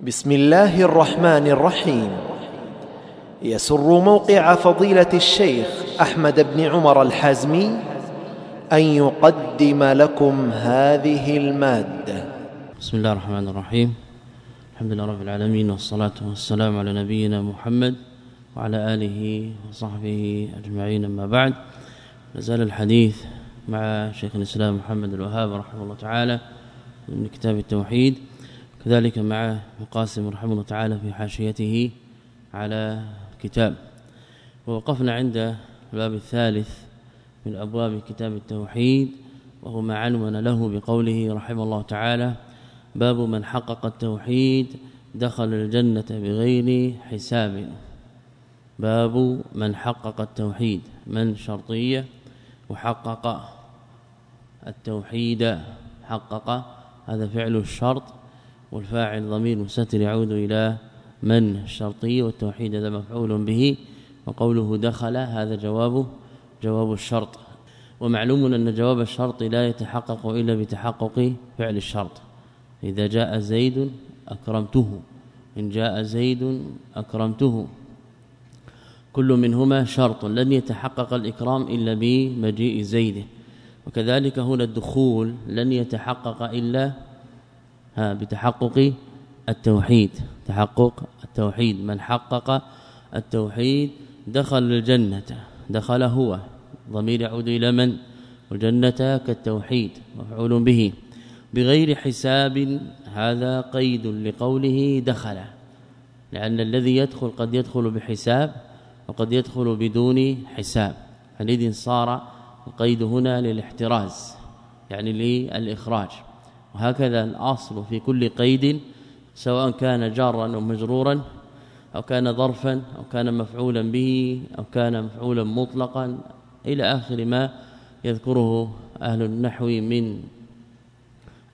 بسم الله الرحمن الرحيم. يسر موقع فضيلة الشيخ أحمد بن عمر الحازمي أن يقدم لكم هذه المادة. بسم الله الرحمن الرحيم. الحمد لله رب العالمين والصلاة والسلام على نبينا محمد وعلى آله وصحبه أجمعين. أما بعد نزال الحديث مع شيخ الإسلام محمد الوهاب رحمه الله تعالى من كتاب التوحيد. كذلك مع مقاسم رحمه الله تعالى في حاشيته على كتاب. ووقفنا عند الباب الثالث من أبواب كتاب التوحيد وهو ما عنون له بقوله رحمه الله تعالى باب من حقق التوحيد دخل الجنة بغير حساب. باب من حقق التوحيد من شرطية وحقق التوحيد حقق هذا فعل الشرط. والفاعل ضمير مستتر يعود إلى من الشرطي والتوحيد هذا مفعول به وقوله دخل هذا جواب جواب الشرط. ومعلوم أن جواب الشرط لا يتحقق إلا بتحقق فعل الشرط. إذا جاء زيد أكرمته إن جاء زيد أكرمته. كل منهما شرط لن يتحقق الإكرام إلا بمجيء زيد وكذلك هنا الدخول لن يتحقق إلا بتحقق التوحيد. تحقق التوحيد. من حقق التوحيد دخل الجنة. دخل هو. ضمير يعود إلى من؟ والجنة كالتوحيد مفعول به. بغير حساب هذا قيد لقوله دخل. لأن الذي يدخل قد يدخل بحساب وقد يدخل بدون حساب. حينئذ صار القيد هنا للاحتراز يعني للإخراج. وهكذا الأصل في كل قيد سواء كان جارا أو مجرورا أو كان ظرفا أو كان مفعولا به أو كان مفعولا مطلقا إلى آخر ما يذكره أهل النحو من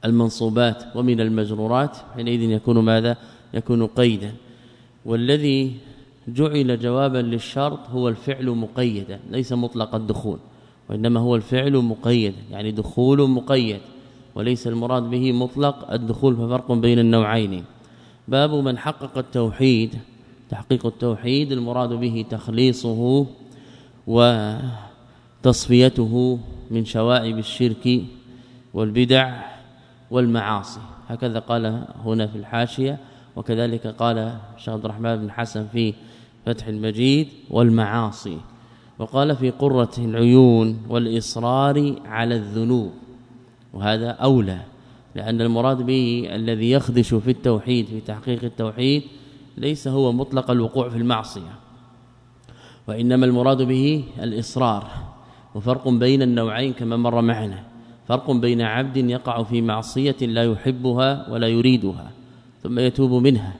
المنصوبات ومن المجرورات حينئذ يكون ماذا؟ يكون قيدا. والذي جعل جوابا للشرط هو الفعل مقيدا ليس مطلق الدخول وإنما هو الفعل مقيد يعني دخول مقيد. وليس المراد به مطلق الدخول ففرق بين النوعين. باب من حقق التوحيد. تحقيق التوحيد المراد به تخليصه وتصفيته من شوائب الشرك والبدع والمعاصي. هكذا قال هنا في الحاشية وكذلك قال شيخ عبد الرحمن بن حسن في فتح المجيد والمعاصي. وقال في قرة العيون والإصرار على الذنوب. وهذا أولى لأن المراد به الذي يخدش في التوحيد في تحقيق التوحيد ليس هو مطلق الوقوع في المعصية وإنما المراد به الإصرار وفرق بين النوعين كما مر معنا فرق بين عبد يقع في معصية لا يحبها ولا يريدها ثم يتوب منها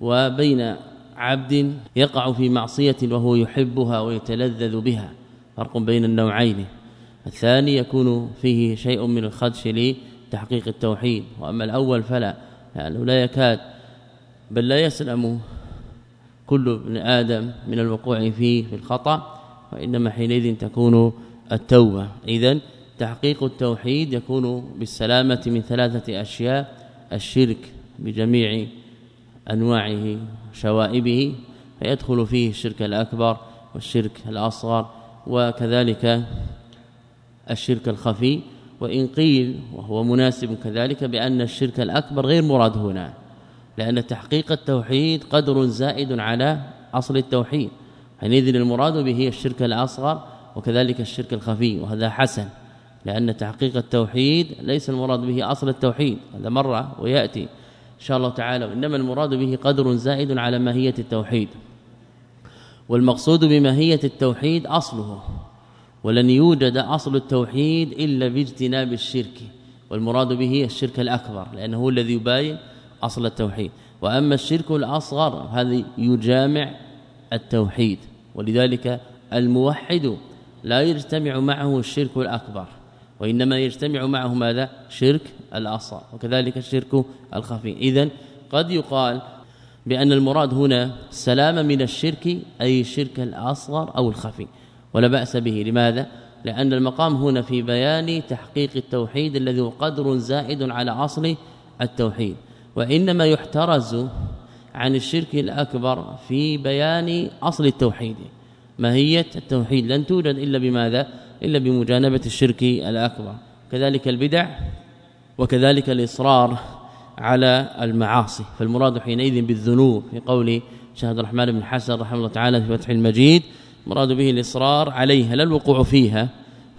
وبين عبد يقع في معصية وهو يحبها ويتلذذ بها فرق بين النوعين. الثاني يكون فيه شيء من الخدش لتحقيق التوحيد. وأما الأول فلا لأنه لا يكاد بل لا يسلم كل ابن آدم من الوقوع فيه في الخطأ وإنما حينئذ تكون التوبة. اذا تحقيق التوحيد يكون بالسلامة من ثلاثة أشياء الشرك بجميع أنواعه شوائبه فيدخل فيه الشرك الأكبر والشرك الأصغر وكذلك الشرك الخفي وإن قيل وهو مناسب كذلك بأن الشرك الأكبر غير مراد هنا لأن تحقيق التوحيد قدر زائد على أصل التوحيد حينئذ المراد به الشرك الأصغر وكذلك الشرك الخفي وهذا حسن لأن تحقيق التوحيد ليس المراد به أصل التوحيد هذا مرة ويأتي إن شاء الله تعالى وإنما المراد به قدر زائد على ماهية التوحيد والمقصود بماهية التوحيد أصله. ولن يوجد أصل التوحيد إلا باجتناب الشرك والمراد به الشرك الأكبر لأنه هو الذي يباين أصل التوحيد. وأما الشرك الأصغر هذا يجامع التوحيد ولذلك الموحد لا يجتمع معه الشرك الأكبر وإنما يجتمع معه ماذا؟ شرك الأصغر وكذلك الشرك الخفي. إذا قد يقال بأن المراد هنا سلام من الشرك أي الشرك الأصغر أو الخفي. ولا بأس به. لماذا؟ لأن المقام هنا في بيان تحقيق التوحيد الذي هو قدر زائد على أصل التوحيد. وإنما يحترز عن الشرك الأكبر في بيان أصل التوحيد ماهية التوحيد. لن توجد إلا بماذا؟ إلا بمجانبة الشرك الأكبر. كذلك البدع وكذلك الإصرار على المعاصي. فالمراد حينئذ بالذنوب في قول شهد الرحمن بن حسن رحمه الله تعالى في فتح المجيد مراد به الإصرار عليها لا الوقوع فيها.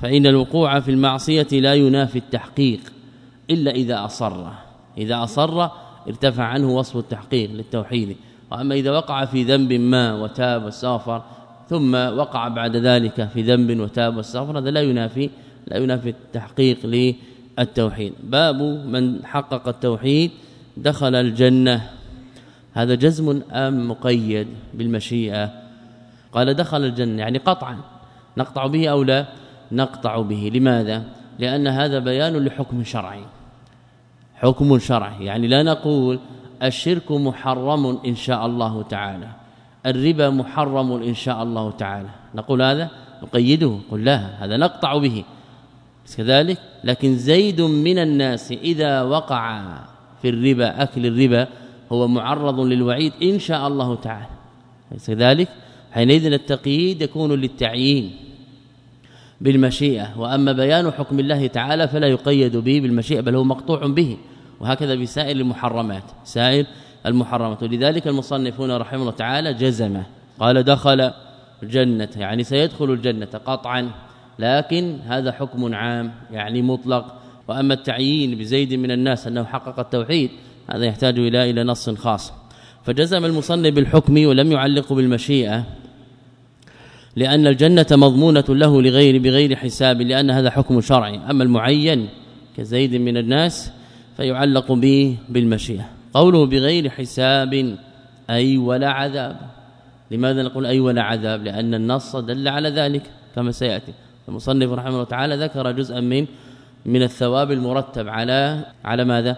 فإن الوقوع في المعصية لا ينافي التحقيق إلا إذا أصر. إذا أصر ارتفع عنه وصف التحقيق للتوحيد. وأما إذا وقع في ذنب ما وتاب واستغفر ثم وقع بعد ذلك في ذنب وتاب واستغفر هذا لا ينافي لا ينافي التحقيق للتوحيد. باب من حقق التوحيد دخل الجنة. هذا جزم أم مقيد بالمشيئة؟ قال دخل الجنة يعني قطعا. نقطع به أو لا؟ نقطع به. لماذا؟ لأن هذا بيان لحكم شرعي. حكم شرعي. يعني لا نقول الشرك محرم إن شاء الله تعالى. الربا محرم إن شاء الله تعالى. نقول هذا؟ نقيده. قل لا هذا نقطع به. كذلك لكن زيد من الناس إذا وقع في الربا أكل الربا هو معرض للوعيد إن شاء الله تعالى. كذلك حينئذ التقييد يكون للتعيين بالمشيئة وأما بيان حكم الله تعالى فلا يقيد به بالمشيئة بل هو مقطوع به وهكذا بسائر المحرمات سائر المحرمات. ولذلك المصنفون رحمه الله تعالى جزم قال دخل الجنة يعني سيدخل الجنة قطعا لكن هذا حكم عام يعني مطلق. وأما التعيين بزيد من الناس أنه حقق التوحيد هذا يحتاج إلى إلى نص خاص. فجزم المصنف بالحكم ولم يعلق بالمشيئة. لأن الجنة مضمونة له لغير بغير حساب لأن هذا حكم شرعي. أما المعين كزيد من الناس فيعلق به بالمشيئة. قوله بغير حساب أي ولا عذاب. لماذا نقول أي ولا عذاب؟ لأن النص دل على ذلك كما سيأتي. المصنف رحمه الله تعالى ذكر جزءا من من الثواب المرتب على على ماذا؟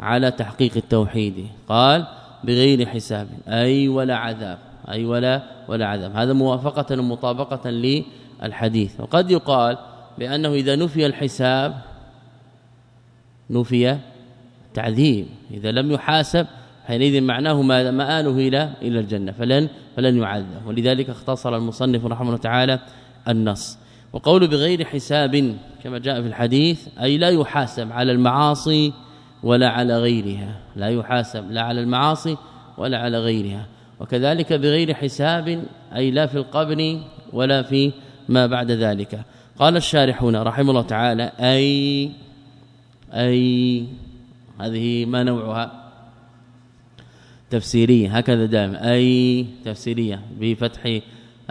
على تحقيق التوحيد. قال بغير حساب أي ولا عذاب. أي ولا ولا عذاب. هذا موافقة ومطابقة للحديث. وقد يقال بأنه إذا نفي الحساب نفي تعذيب. إذا لم يحاسب حينئذ معناه ما مآله إلى إلى الجنة. فلن فلن يعذب. ولذلك اختصر المصنف رحمه الله تعالى النص. وقول بغير حساب كما جاء في الحديث أي لا يحاسب على المعاصي ولا على غيرها. لا يحاسب لا على المعاصي ولا على غيرها. وكذلك بغير حساب أي لا في القبر ولا في ما بعد ذلك. قال الشارحون رحمه الله تعالى أي أي هذه ما نوعها؟ تفسيرية هكذا دائما أي تفسيرية بفتح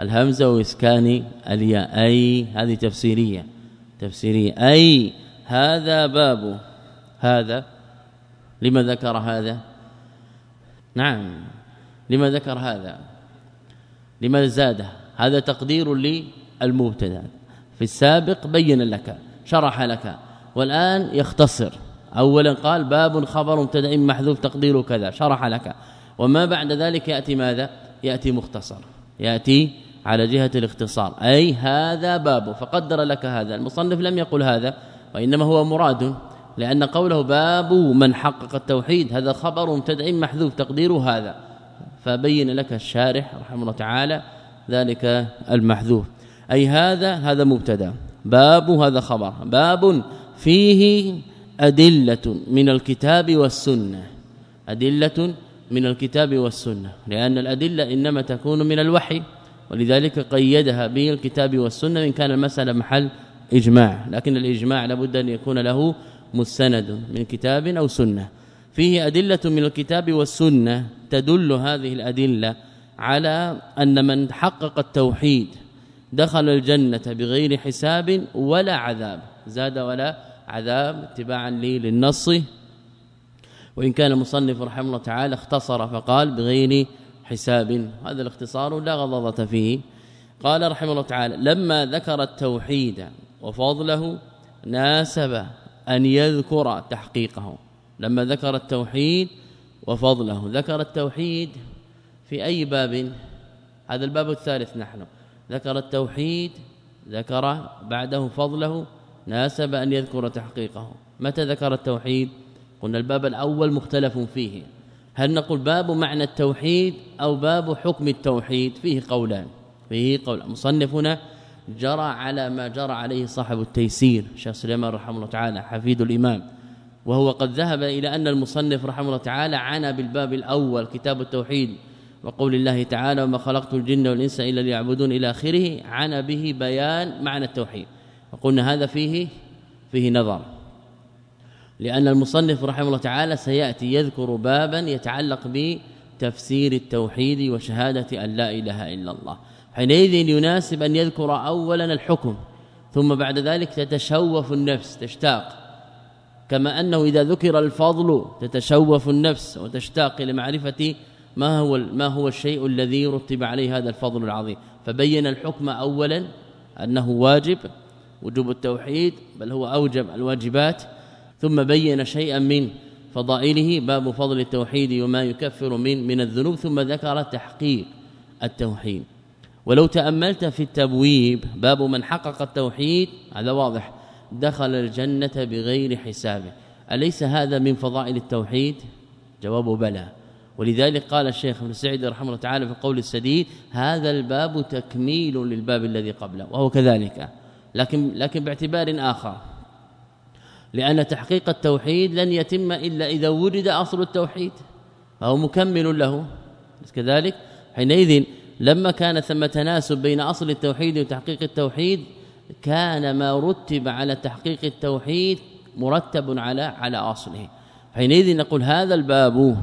الهمزه واسكان الياء أي هذه تفسيرية تفسيرية أي هذا باب هذا لما ذكر هذا؟ نعم. لما ذكر هذا لما زاده. هذا تقدير للمبتدأ. في السابق بين لك شرح لك. والآن يختصر. اولا قال باب خبر مبتدأ محذوف تقديره كذا. شرح لك. وما بعد ذلك يأتي ماذا؟ يأتي مختصر. يأتي على جهة الاختصار. أي هذا باب. فقدر لك هذا. المصنف لم يقل هذا وإنما هو مراد لأن قوله باب من حقق التوحيد هذا خبر مبتدأ محذوف تقديره هذا. فبين لك الشارح رحمه الله تعالى ذلك المحذوف. أي هذا هذا مبتدا. باب هذا خبر. باب فيه أدلة من الكتاب والسنة. أدلة من الكتاب والسنة. لأن الأدلة إنما تكون من الوحي ولذلك قيدها بالكتاب والسنة إن كان المسألة محل إجماع. لكن الإجماع لابد أن يكون له مستند من كتاب أو سنة. فيه أدلة من الكتاب والسنة. تدل هذه الأدلة على أن من حقق التوحيد دخل الجنة بغير حساب ولا عذاب زاد ولا عذاب اتباعا لي للنص. وإن كان المصنف رحمه الله تعالى اختصر فقال بغير حساب. هذا الاختصار لا غضضة فيه. قال رحمه الله تعالى لما ذكر التوحيد وفضله ناسب أن يذكر تحقيقه. لما ذكر التوحيد وفضله. ذكر التوحيد في أي باب؟ هذا الباب الثالث نحن. ذكر التوحيد ذكر بعده فضله ناسب أن يذكر تحقيقه. متى ذكر التوحيد؟ قلنا الباب الأول مختلف فيه. هل نقول باب معنى التوحيد أو باب حكم التوحيد؟ فيه قولان. فيه قول. مصنفنا جرى على ما جرى عليه صاحب التيسير شيخ سليمان رحمه الله تعالى حفيد الإمام. وهو قد ذهب إلى أن المصنف رحمه الله تعالى عانى بالباب الأول كتاب التوحيد وقول الله تعالى وما خلقت الجن والإنس إلا ليعبدون إلى آخره. عانى به بيان معنى التوحيد وقلنا هذا فيه فيه نظر لأن المصنف رحمه الله تعالى سيأتي يذكر بابا يتعلق بتفسير التوحيد وشهادة أن لا إله إلا الله. حينئذ يناسب أن يذكر اولا الحكم ثم بعد ذلك تتشوف النفس تشتاق كما أنه إذا ذكر الفضل تتشوف النفس وتشتاق إلى معرفه ما هو ما هو الشيء الذي رتب عليه هذا الفضل العظيم. فبين الحكم اولا أنه واجب وجوب التوحيد بل هو أوجب الواجبات. ثم بين شيئا من فضائله باب فضل التوحيد وما يكفر من من الذنوب. ثم ذكر تحقيق التوحيد. ولو تأملت في التبويب باب من حقق التوحيد هذا واضح. دخل الجنة بغير حساب أليس هذا من فضائل التوحيد؟ جواب بلى. ولذلك قال الشيخ ابن سعيد رحمه الله تعالى في قول السديد هذا الباب تكميل للباب الذي قبله وهو كذلك. لكن لكن باعتبار آخر. لأن تحقيق التوحيد لن يتم إلا إذا وجد أصل التوحيد فهو مكمل له. كذلك حينئذ لما كان ثم تناسب بين أصل التوحيد وتحقيق التوحيد كان ما رتب على تحقيق التوحيد مرتب على على أصله. حينئذ نقول هذا الباب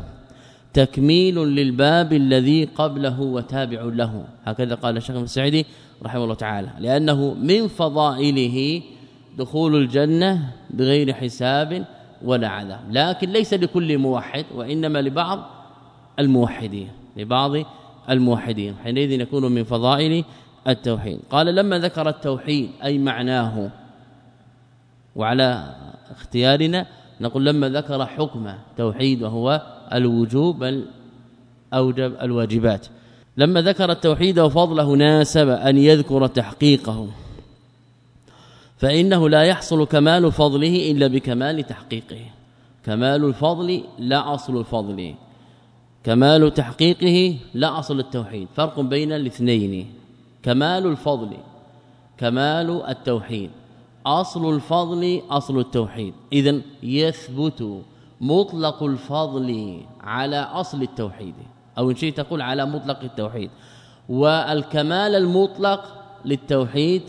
تكميل للباب الذي قبله وتابع له. هكذا قال الشيخ السعيدي رحمه الله تعالى. لأنه من فضائله دخول الجنة بغير حساب ولا عذاب. لكن ليس لكل موحد وإنما لبعض الموحدين لبعض الموحدين. حينئذ يكون من فضائل التوحيد. قال لما ذكر التوحيد أي معناه وعلى اختيارنا نقول لما ذكر حكم توحيد وهو الوجوب اوجب الواجبات. لما ذكر التوحيد وفضله ناسب أن يذكر تحقيقه. فإنه لا يحصل كمال فضله إلا بكمال تحقيقه. كمال الفضل لا أصل الفضل. كمال تحقيقه لا أصل التوحيد. فرق بين الاثنين. كمال الفضل كمال التوحيد. أصل الفضل أصل التوحيد. اذا يثبت مطلق الفضل على أصل التوحيد أو إن شئت تقول على مطلق التوحيد. والكمال المطلق للتوحيد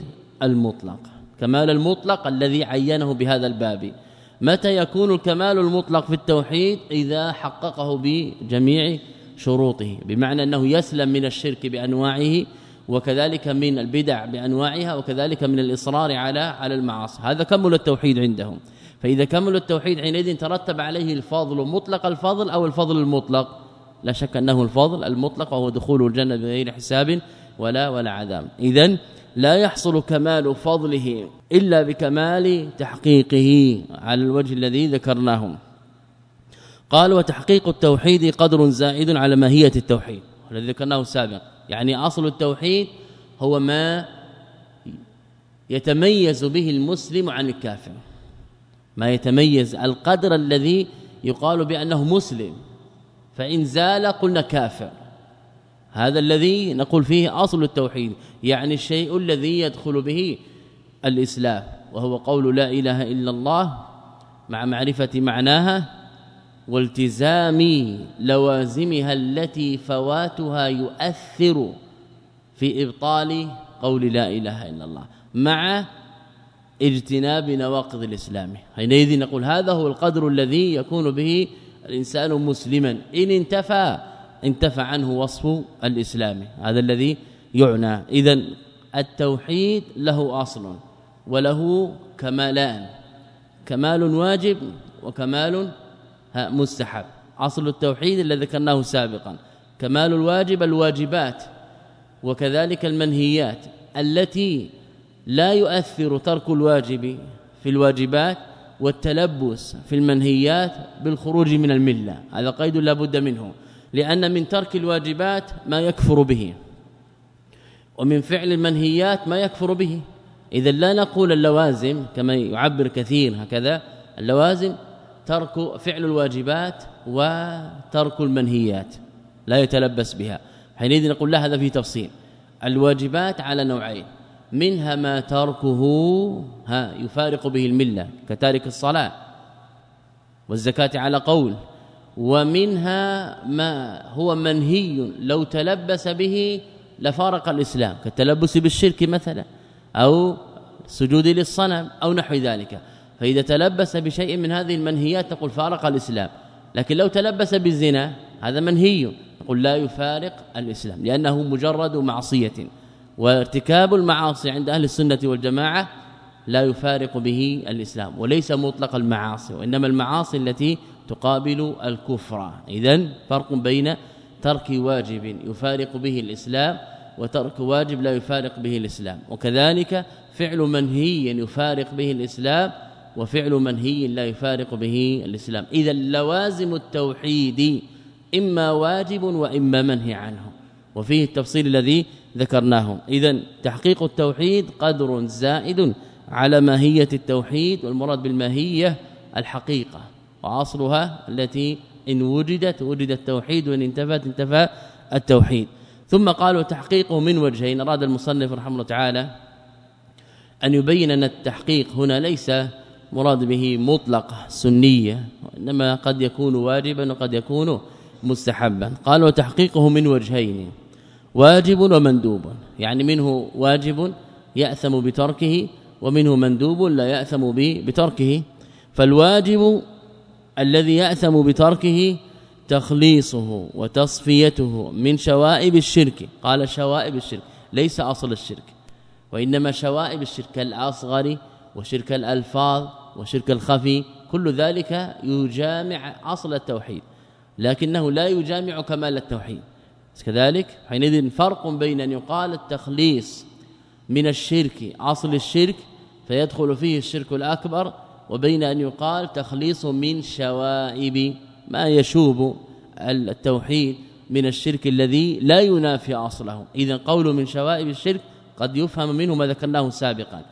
المطلق. كمال المطلق الذي عينه بهذا الباب. متى يكون الكمال المطلق في التوحيد؟ إذا حققه بجميع شروطه. بمعنى أنه يسلم من الشرك بأنواعه وكذلك من البدع بأنواعها وكذلك من الإصرار على على المعاصي. هذا كمل التوحيد عندهم. فإذا كمل التوحيد حينئذ ترتب عليه الفضل مطلق الفضل أو الفضل المطلق. لا شك أنه الفضل المطلق وهو دخول الجنة بغير حساب ولا ولا عذاب. اذا لا يحصل كمال فضله إلا بكمال تحقيقه على الوجه الذي ذكرناه. قال وتحقيق التوحيد قدر زائد على ماهية التوحيد. الذي ذكرناه سابقا. يعني أصل التوحيد هو ما يتميز به المسلم عن الكافر. ما يتميز القدر الذي يقال بأنه مسلم. فإن زال قلنا كافر. هذا الذي نقول فيه أصل التوحيد يعني الشيء الذي يدخل به الإسلام وهو قول لا إله إلا الله مع معرفة معناها والتزام لوازمها التي فواتها يؤثر في إبطال قول لا إله إلا الله مع اجتناب نواقض الإسلام. حينئذ نقول هذا هو القدر الذي يكون به الإنسان مسلما. إن انتفى انتفى عنه وصف الإسلام هذا الذي يعنى. اذا التوحيد له أصل وله كمالان كمال واجب وكمال مستحب. أصل التوحيد الذي ذكرناه سابقا. كمال الواجب الواجبات وكذلك المنهيات التي لا يؤثر ترك الواجب في الواجبات والتلبس في المنهيات بالخروج من الملة. هذا قيد لا بد منه لأن من ترك الواجبات ما يكفر به ومن فعل المنهيات ما يكفر به. اذا لا نقول اللوازم كما يعبر كثير هكذا اللوازم ترك فعل الواجبات وترك المنهيات لا يتلبس بها. حينئذ نقول لا هذا في تفصيل. الواجبات على نوعين منها ما تركه ها يفارق به الملة كتارك الصلاة والزكاة على قول ومنها ما هو منهي لو تلبس به لفارق الإسلام كالتلبس بالشرك مثلا أو سجود للصنم أو نحو ذلك. فإذا تلبس بشيء من هذه المنهيات تقول فارق الإسلام. لكن لو تلبس بالزنا هذا منهي. نقول لا يفارق الإسلام لأنه مجرد معصية. وارتكاب المعاصي عند أهل السنة والجماعة لا يفارق به الإسلام وليس مطلق المعاصي وإنما المعاصي التي تقابل الكفر. اذا فرق بين ترك واجب يفارق به الإسلام وترك واجب لا يفارق به الإسلام. وكذلك فعل منهي يفارق به الإسلام وفعل منهي لا يفارق به الإسلام. إذا لوازم التوحيد إما واجب وإما منهي عنه. وفيه التفصيل الذي ذكرناه. اذا تحقيق التوحيد قدر زائد على ماهية التوحيد والمراد بالماهية الحقيقة وأصلها التي إن وجدت وجد التوحيد وإن انتفت انتفى التوحيد. ثم قالوا تحقيقه من وجهين. أراد المصنف رحمه الله تعالى أن يبين أن التحقيق هنا ليس مراد به مطلق سنية وإنما قد يكون واجبا وقد يكون مستحبا. قال وتحقيقه من وجهين واجب ومندوب. يعني منه واجب يأثم بتركه ومنه مندوب لا يأثم بتركه. فالواجب الذي يأثم بتركه تخليصه وتصفيته من شوائب الشرك. قال شوائب الشرك ليس أصل الشرك. وإنما شوائب الشرك الاصغر وشرك الألفاظ وشرك الخفي كل ذلك يجامع أصل التوحيد لكنه لا يجامع كمال التوحيد. كذلك حينئذ فرق بين أن يقال التخليص من الشرك أصل الشرك فيدخل فيه الشرك الأكبر وبين أن يقال تخليص من شوائب ما يشوب التوحيد من الشرك الذي لا ينافي أصله. إذا قول من شوائب الشرك قد يفهم منه ما ذكرناه سابقا.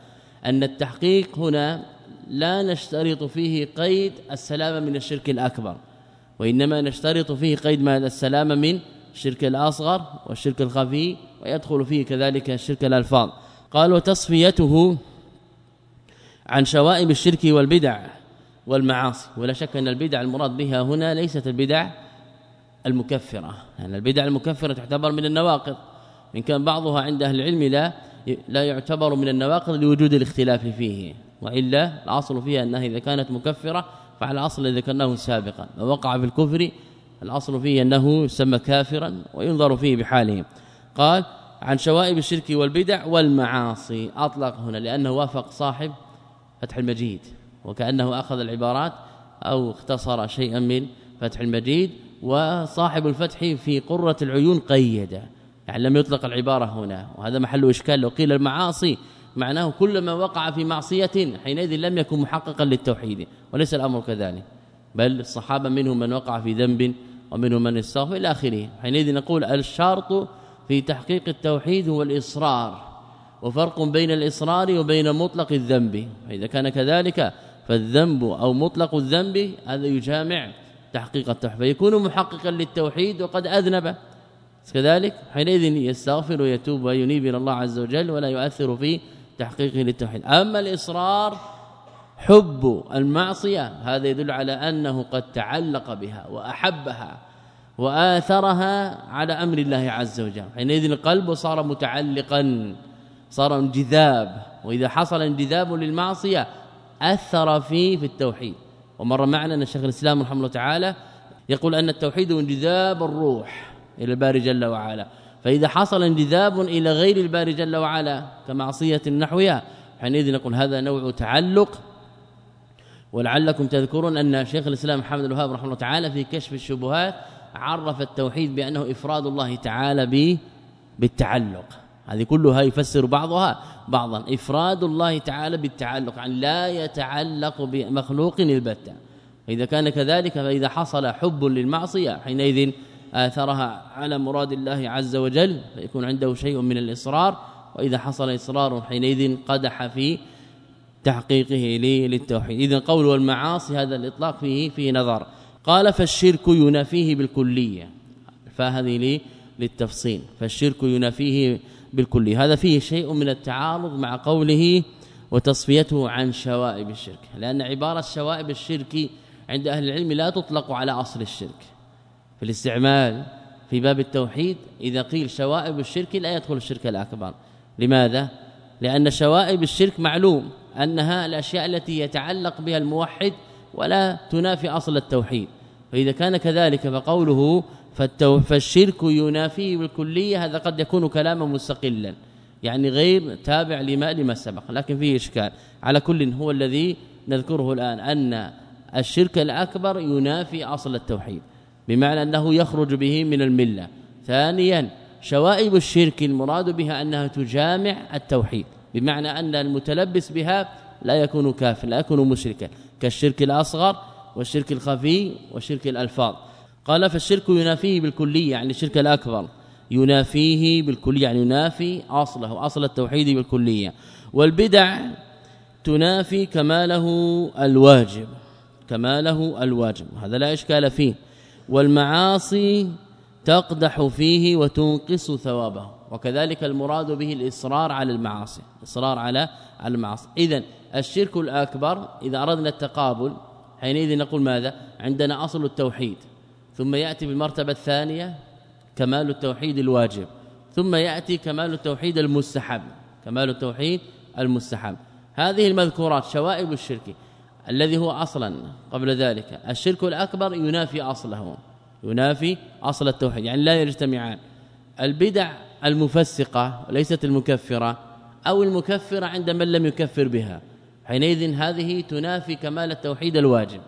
أن التحقيق هنا لا نشترط فيه قيد السلامه من الشرك الأكبر وإنما نشترط فيه قيد ما السلامه من الشرك الأصغر والشرك الخفي ويدخل فيه كذلك الشرك الألفاظ. قال وتصفيته عن شوائب الشرك والبدع والمعاصي. ولا شك أن البدع المراد بها هنا ليست البدع المكفرة يعني البدع المكفرة تعتبر من النواقض. إن كان بعضها عند أهل العلم لا لا يعتبر من النواقض لوجود الاختلاف فيه وإلا الأصل فيها أنها إذا كانت مكفرة فعلى الاصل الذي ذكرناه سابقا ووقع في الكفر الأصل فيه أنه يسمى كافرا وينظر فيه بحاله. قال عن شوائب الشرك والبدع والمعاصي أطلق هنا لأنه وافق صاحب فتح المجيد وكأنه أخذ العبارات أو اختصر شيئا من فتح المجيد وصاحب الفتح في قرة العيون قيد يعني لم يطلق العبارة هنا. وهذا محل إشكال. لو قيل المعاصي معناه كل ما وقع في معصية حينئذ لم يكن محققا للتوحيد وليس الأمر كذلك. بل الصحابة منهم من وقع في ذنب ومنهم من استغفر إلى آخره. حينئذ نقول الشرط في تحقيق التوحيد هو الإصرار. وفرق بين الإصرار وبين مطلق الذنب. فإذا كان كذلك فالذنب أو مطلق الذنب هذا يجامع تحقيق التوحيد. فيكون محققا للتوحيد وقد أذنب. كذلك؟ حينئذ يستغفر ويتوب وينيب إلى الله عز وجل ولا يؤثر في تحقيقه للتوحيد. أما الإصرار حب المعصية هذا يدل على أنه قد تعلق بها وأحبها وآثرها على أمر الله عز وجل. حينئذ القلب صار متعلقا صار انجذاب وإذا حصل انجذاب للمعصية أثر فيه في التوحيد. ومر معنا أن الشيخ الإسلام رحمه الله تعالى يقول أن التوحيد انجذاب الروح. إلى الباري جل وعلا. فإذا حصل انجذاب إلى غير الباري جل وعلا كمعصية نحوها حينئذ نقول هذا نوع تعلق. ولعلكم تذكرون أن شيخ الإسلام محمد الوهاب رحمه الله تعالى في كشف الشبهات عرف التوحيد بأنه إفراد الله تعالى به بالتعلق. هذه كلها يفسر بعضها بعضا. إفراد الله تعالى بالتعلق عن لا يتعلق بمخلوق البتة. اذا كان كذلك فإذا حصل حب للمعصية حينئذ آثرها على مراد الله عز وجل فيكون عنده شيء من الإصرار وإذا حصل إصرار حينئذ قدح في تحقيقه للتوحيد. إذا قول والمعاصي هذا الإطلاق فيه فيه نظر. قال فالشرك ينافيه بالكلية. فهذه للتفصيل. فالشرك ينافيه بالكلية. هذا فيه شيء من التعارض مع قوله وتصفيته عن شوائب الشرك. لأن عبارة شوائب الشرك عند أهل العلم لا تطلق على أصل الشرك. في الاستعمال في باب التوحيد إذا قيل شوائب الشرك لا يدخل الشرك الأكبر. لماذا؟ لأن شوائب الشرك معلوم أنها الأشياء التي يتعلق بها الموحد ولا تنافي أصل التوحيد. فإذا كان كذلك فقوله فالشرك ينافيه بالكلية هذا قد يكون كلاما مستقلا. يعني غير تابع لما لما سبق. لكن فيه إشكال. على كل هو الذي نذكره الآن أن الشرك الأكبر ينافي أصل التوحيد. بمعنى أنه يخرج به من الملة. ثانيا شوائب الشرك المراد بها أنها تجامع التوحيد بمعنى أن المتلبس بها لا يكون كافر لا يكون مشركا كالشرك الأصغر والشرك الخفي وشرك الألفاظ. قال فالشرك ينافيه بالكلية يعني الشرك الأكبر. ينافيه بالكلية يعني ينافي أصله أصل التوحيد بالكلية. والبدع تنافي كماله الواجب كماله الواجب. هذا لا إشكال فيه. والمعاصي تقدح فيه وتنقص ثوابه. وكذلك المراد به الإصرار على المعاصي اصرار على على المعاصي. اذا الشرك الأكبر إذا أردنا التقابل حينئذ نقول ماذا؟ عندنا أصل التوحيد. ثم يأتي بالمرتبة الثانية كمال التوحيد الواجب. ثم يأتي كمال التوحيد المستحب كمال التوحيد المستحب. هذه المذكورات شوائب الشرك. الذي هو أصلا قبل ذلك. الشرك الأكبر ينافي أصله ينافي أصل التوحيد يعني لا يجتمعان. البدع المفسقة وليست المكفرة أو المكفرة عند من لم يكفر بها. حينئذ هذه تنافي كمال التوحيد الواجب.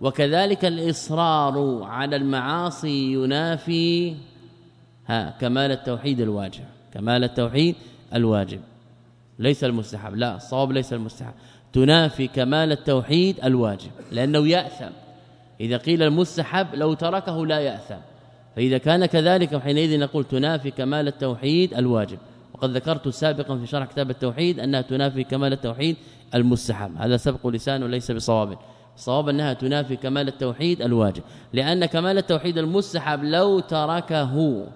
وكذلك الإصرار على المعاصي ينافي ها كمال التوحيد الواجب كمال التوحيد الواجب. ليس المستحب لا الصواب ليس المستحب. تنافي كمال التوحيد الواجب لأنه يأثم. إذا قيل المستحب لو تركه لا يأثم. فإذا كان كذلك حينئذ نقول تنافي كمال التوحيد الواجب. وقد ذكرت سابقا في شرح كتاب التوحيد أنها تنافي كمال التوحيد المستحب. هذا سبق لسان وليس بصواب. صواب أنها تنافي كمال التوحيد الواجب. لأن كمال التوحيد المستحب لو تركه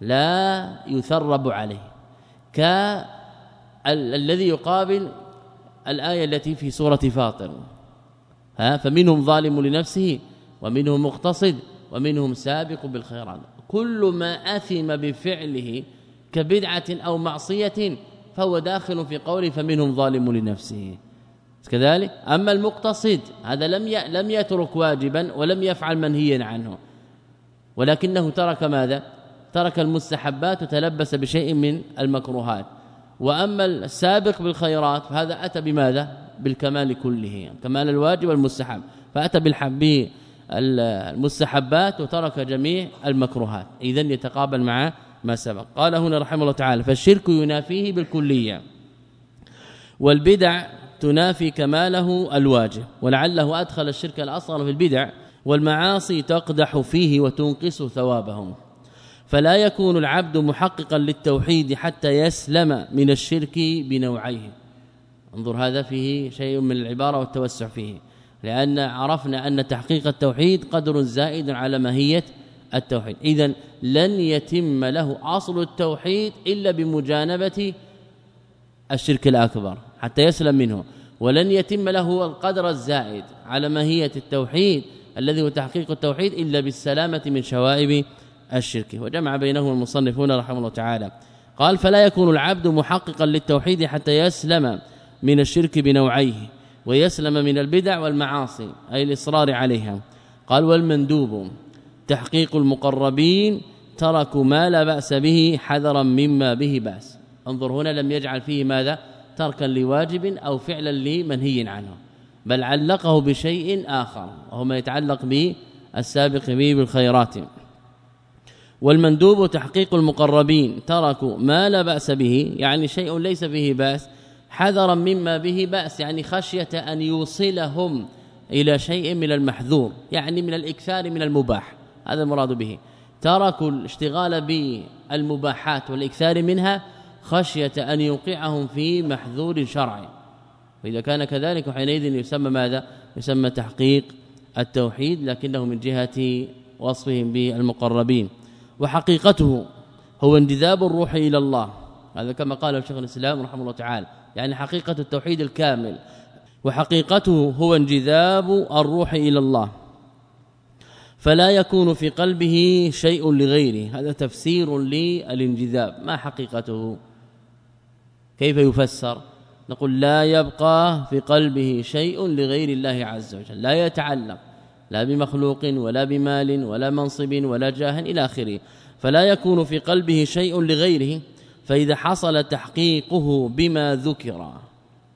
لا يثرب عليه. ك الذي يقابل الآية التي في سورة فاطر. ها فمنهم ظالم لنفسه ومنهم مقتصد ومنهم سابق بالخيرات. كل ما أثم بفعله كبدعة أو معصية فهو داخل في قوله فمنهم ظالم لنفسه. كذلك أما المقتصد هذا لم لم يترك واجبا ولم يفعل منهيا عنه. ولكنه ترك ماذا؟ ترك المستحبات وتلبس بشيء من المكروهات. وأما السابق بالخيرات فهذا أتى بماذا؟ بالكمال كله كمال الواجب والمستحب. فأتى بالحب المستحبات وترك جميع المكروهات. اذا يتقابل مع ما سبق. قال هنا رحمه الله تعالى فالشرك ينافيه بالكلية والبدع تنافي كماله الواجب. ولعله أدخل الشرك الأصغر في البدع والمعاصي تقدح فيه وتنقص ثوابهم. فلا يكون العبد محققا للتوحيد حتى يسلم من الشرك بنوعيه. انظر هذا فيه شيء من العبارة والتوسع فيه. لأن عرفنا أن تحقيق التوحيد قدر زائد على ماهية التوحيد. اذا لن يتم له أصل التوحيد إلا بمجانبة الشرك الأكبر حتى يسلم منه. ولن يتم له القدر الزائد على ماهية التوحيد الذي هو تحقيق التوحيد إلا بالسلامة من شوائب الشرك. وجمع بينهما المصنفون رحمه الله تعالى. قال فلا يكون العبد محققا للتوحيد حتى يسلم من الشرك بنوعيه ويسلم من البدع والمعاصي أي الإصرار عليها. قال والمندوب تحقيق المقربين تركوا ما لا بأس به حذرا مما به بأس. انظر هنا لم يجعل فيه ماذا؟ تركا لواجب أو فعلا لمنهي عنه بل علقه بشيء آخر وهو ما يتعلق به السابق به بالخيرات. والمندوب تحقيق المقربين. تركوا ما لا بأس به يعني شيء ليس به بأس. حذرا مما به بأس يعني خشية أن يوصلهم إلى شيء من المحذور يعني من الإكثار من المباح. هذا المراد به. تركوا الاشتغال بالمباحات والإكثار منها خشية أن يوقعهم في محذور شرعي. فإذا كان كذلك حينئذ يسمى ماذا؟ يسمى تحقيق التوحيد لكنه من جهة وصفهم بالمقربين. وحقيقته هو انجذاب الروح إلى الله. هذا كما قال شيخ الإسلام رحمه الله تعالى يعني حقيقة التوحيد الكامل. وحقيقته هو انجذاب الروح إلى الله. فلا يكون في قلبه شيء لغيره. هذا تفسير للانجذاب. ما حقيقته؟ كيف يفسر؟ نقول لا يبقى في قلبه شيء لغير الله عز وجل. لا يتعلق لا بمخلوق ولا بمال ولا منصب ولا جاه إلى آخره. فلا يكون في قلبه شيء لغيره. فإذا حصل تحقيقه بما ذكر.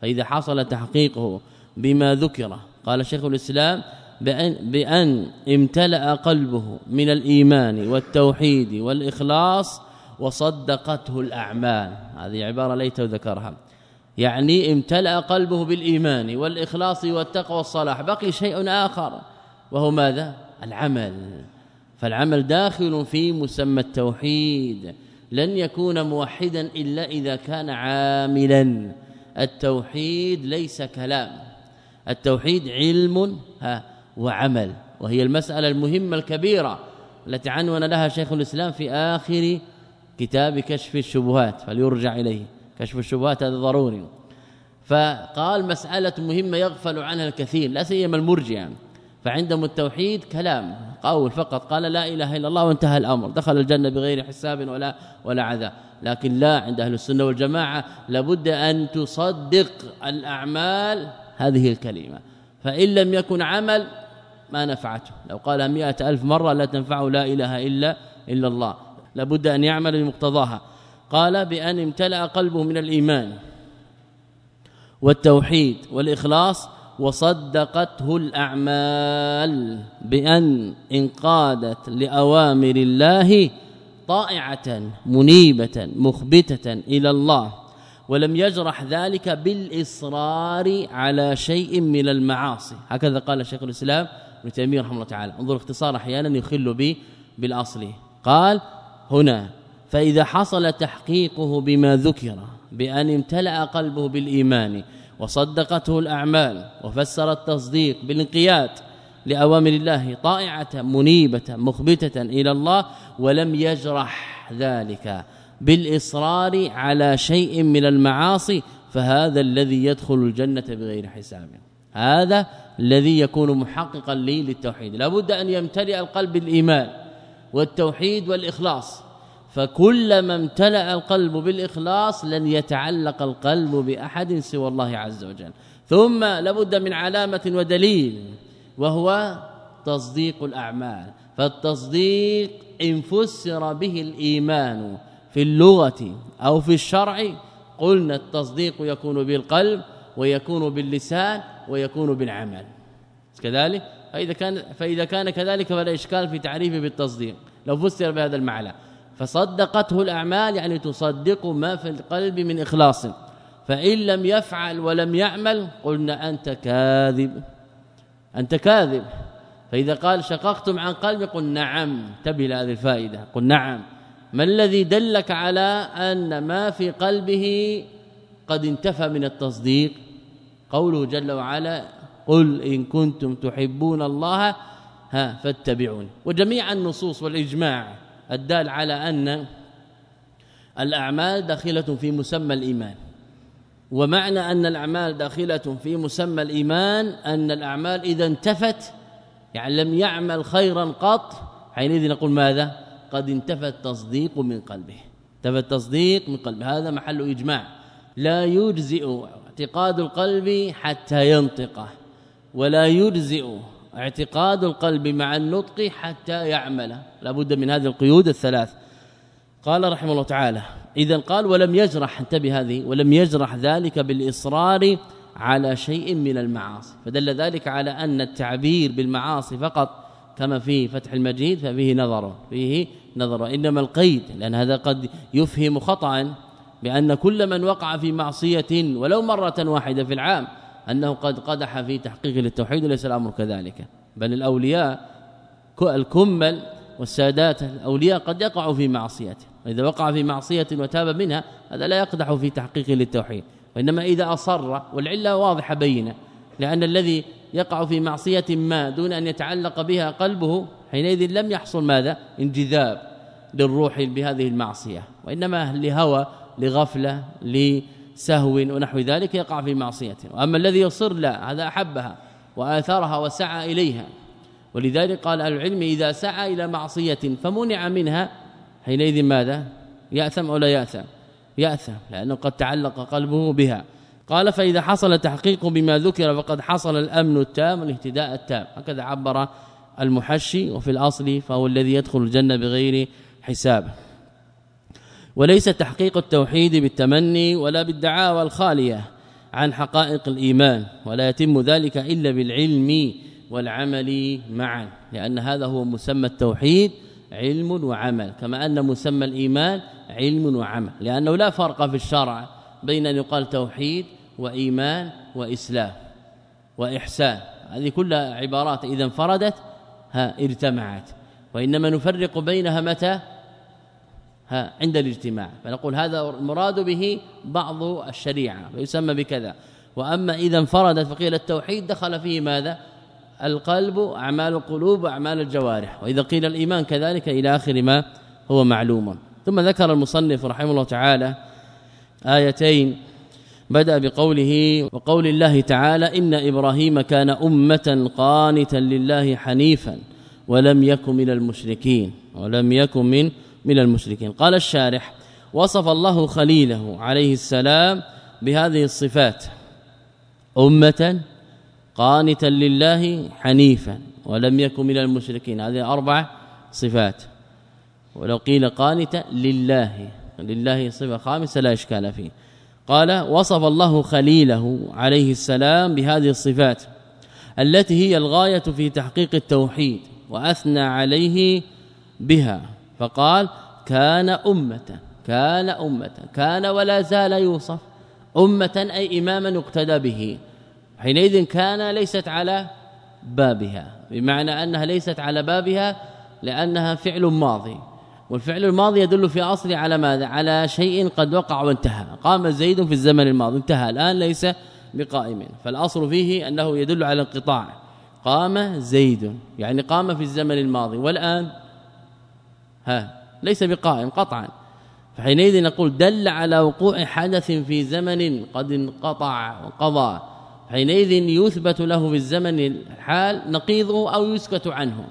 فإذا حصل تحقيقه بما ذكر. قال شيخ الإسلام بأن, بأن امتلأ قلبه من الإيمان والتوحيد والإخلاص وصدقته الأعمال. هذه عبارة ليت ذكرها. يعني امتلأ قلبه بالإيمان والإخلاص والتقوى والصلاح. بقي شيء آخر. وهو ماذا؟ العمل. فالعمل داخل في مسمى التوحيد. لن يكون موحدا إلا إذا كان عاملا. التوحيد ليس كلام. التوحيد علم وعمل. وهي المسألة المهمة الكبيرة التي عنون لها شيخ الإسلام في آخر كتاب كشف الشبهات. فليرجع إليه. كشف الشبهات هذا ضروري. فقال مسألة مهمة يغفل عنها الكثير. لا سيما المرجئة. فعندهم التوحيد كلام. قول فقط قال لا إله إلا الله وانتهى الأمر. دخل الجنة بغير حساب ولا ولا عذاب. لكن لا عند أهل السنة والجماعة لابد أن تصدق الأعمال هذه الكلمة. فإن لم يكن عمل ما نفعته. لو قالها مئة ألف مرة لا تنفعه لا إله إلا إلا الله. لابد أن يعمل بمقتضاها. قال بأن امتلأ قلبه من الإيمان والتوحيد والإخلاص وصدقته الأعمال بأن انقادت لأوامر الله طائعة منيبة مخبتة إلى الله ولم يجرح ذلك بالإصرار على شيء من المعاصي. هكذا قال شيخ الإسلام ابن تيمية رحمه الله تعالى. انظر اختصار أحيانا يخل به بالأصل. قال هنا فإذا حصل تحقيقه بما ذكر بأن امتلأ قلبه بالإيمان وصدقته الأعمال وفسر التصديق بالانقياد لأوامر الله طائعة منيبة مخبتة إلى الله ولم يجرح ذلك. بالإصرار على شيء من المعاصي فهذا الذي يدخل الجنة بغير حساب. هذا الذي يكون محققا لي للتوحيد. لابد أن يمتلئ القلب بالإيمان والتوحيد والإخلاص. فكلما امتلأ القلب بالإخلاص لن يتعلق القلب بأحد سوى الله عز وجل. ثم لابد من علامة ودليل وهو تصديق الأعمال. فالتصديق إن فسر به الإيمان في اللغة أو في الشرع قلنا التصديق يكون بالقلب ويكون باللسان ويكون بالعمل. كذلك؟ فإذا كان فإذا كان كذلك فلا إشكال في تعريفه بالتصديق. لو فسر بهذا المعنى. فصدقته الأعمال يعني تصدق ما في القلب من إخلاص. فإن لم يفعل ولم يعمل قلنا أنت كاذب. أنت كاذب. فإذا قال شققتم عن قلبي قل نعم. انتبه لهذه الفائدة. قل نعم. ما الذي دلك على أن ما في قلبه قد انتفى من التصديق؟ قوله جل وعلا قل إن كنتم تحبون الله ها فاتبعوني. وجميع النصوص والإجماع الدال على أن الأعمال داخلة في مسمى الإيمان. ومعنى أن الأعمال داخلة في مسمى الإيمان أن الأعمال إذا انتفت يعني لم يعمل خيرا قط حينئذ نقول ماذا؟ قد انتفى التصديق من قلبه. انتفى التصديق من قلبه. هذا محل إجماع. لا يجزئ اعتقاد القلب حتى ينطقه ولا يجزئ اعتقاد القلب مع النطق حتى يعمل. لابد من هذه القيود الثلاث. قال رحمه الله تعالى اذا قال ولم يجرح انتبه هذه ولم يجرح ذلك بالإصرار على شيء من المعاصي فدل ذلك على أن التعبير بالمعاصي فقط كما في فتح المجيد ففيه نظر فيه نظر. إنما القيد لأن هذا قد يفهم خطأ بأن كل من وقع في معصية ولو مرة واحدة في العام أنه قد قدح في تحقيق للتوحيد ليس الأمر كذلك. بل الأولياء الكمل والسادات الأولياء قد يقعوا في معصيته. وإذا وقع في معصية وتاب منها هذا لا يقدح في تحقيق للتوحيد. وإنما إذا أصر والعلة واضحة بينة. لأن الذي يقع في معصية ما دون أن يتعلق بها قلبه حينئذ لم يحصل ماذا؟ انجذاب للروح بهذه المعصية. وإنما لهوى لغفلة لسهو ونحو ذلك يقع في معصية. وأما الذي يصر لا هذا أحبها واثرها وسعى إليها. ولذلك قال العلم إذا سعى إلى معصية فمنع منها حينئذ ماذا؟ يأثم أو لا يأثم؟ يأثم لأنه قد تعلق قلبه بها. قال فإذا حصل تحقيق بما ذكر فقد حصل الأمن التام والاهتداء التام. هكذا عبر المحشي وفي الأصل فهو الذي يدخل الجنة بغير حساب. وليس تحقيق التوحيد بالتمني ولا بالدعاوى الخالية عن حقائق الإيمان ولا يتم ذلك إلا بالعلم والعمل معا لأن هذا هو مسمى التوحيد علم وعمل كما أن مسمى الإيمان علم وعمل لأنه لا فرق في الشرع بين أن يقال توحيد وإيمان وإسلام وإحسان هذه كلها عبارات إذا انفردت ها اجتمعت وإنما نفرق بينها متى؟ ها عند الاجتماع. فنقول هذا المراد به بعض الشريعة فيسمى بكذا. وأما إذا انفردت فقيل التوحيد دخل فيه ماذا؟ القلب أعمال القلوب واعمال الجوارح. وإذا قيل الإيمان كذلك إلى آخر ما هو معلوم. ثم ذكر المصنف رحمه الله تعالى آيتين. بدأ بقوله وقول الله تعالى إن إبراهيم كان أمة قانتا لله حنيفا ولم يكن من المشركين ولم يكن من من المشركين. قال الشارح وصف الله خليله عليه السلام بهذه الصفات أمة قانتا لله حنيفا ولم يكن من المشركين. هذه أربع صفات. ولو قيل قانتا لله لله صفة خامسة لا إشكال فيه. قال وصف الله خليله عليه السلام بهذه الصفات التي هي الغاية في تحقيق التوحيد وأثنى عليه بها. فقال كان أمة كان أمة كان ولا زال يوصف أمة أي إماما يقتدى به. حينئذ كان ليست على بابها بمعنى أنها ليست على بابها لأنها فعل ماضي. والفعل الماضي يدل في اصله على ماذا؟ على شيء قد وقع وانتهى. قام زيد في الزمن الماضي انتهى الآن ليس بقائم. فالأصل فيه أنه يدل على انقطاع. قام زيد يعني قام في الزمن الماضي والآن ليس بقائم قطعا. فحينئذ نقول دل على وقوع حدث في زمن قد انقطع وقضى. حينئذ يثبت له في الزمن الحال نقيضه أو يسكت عنه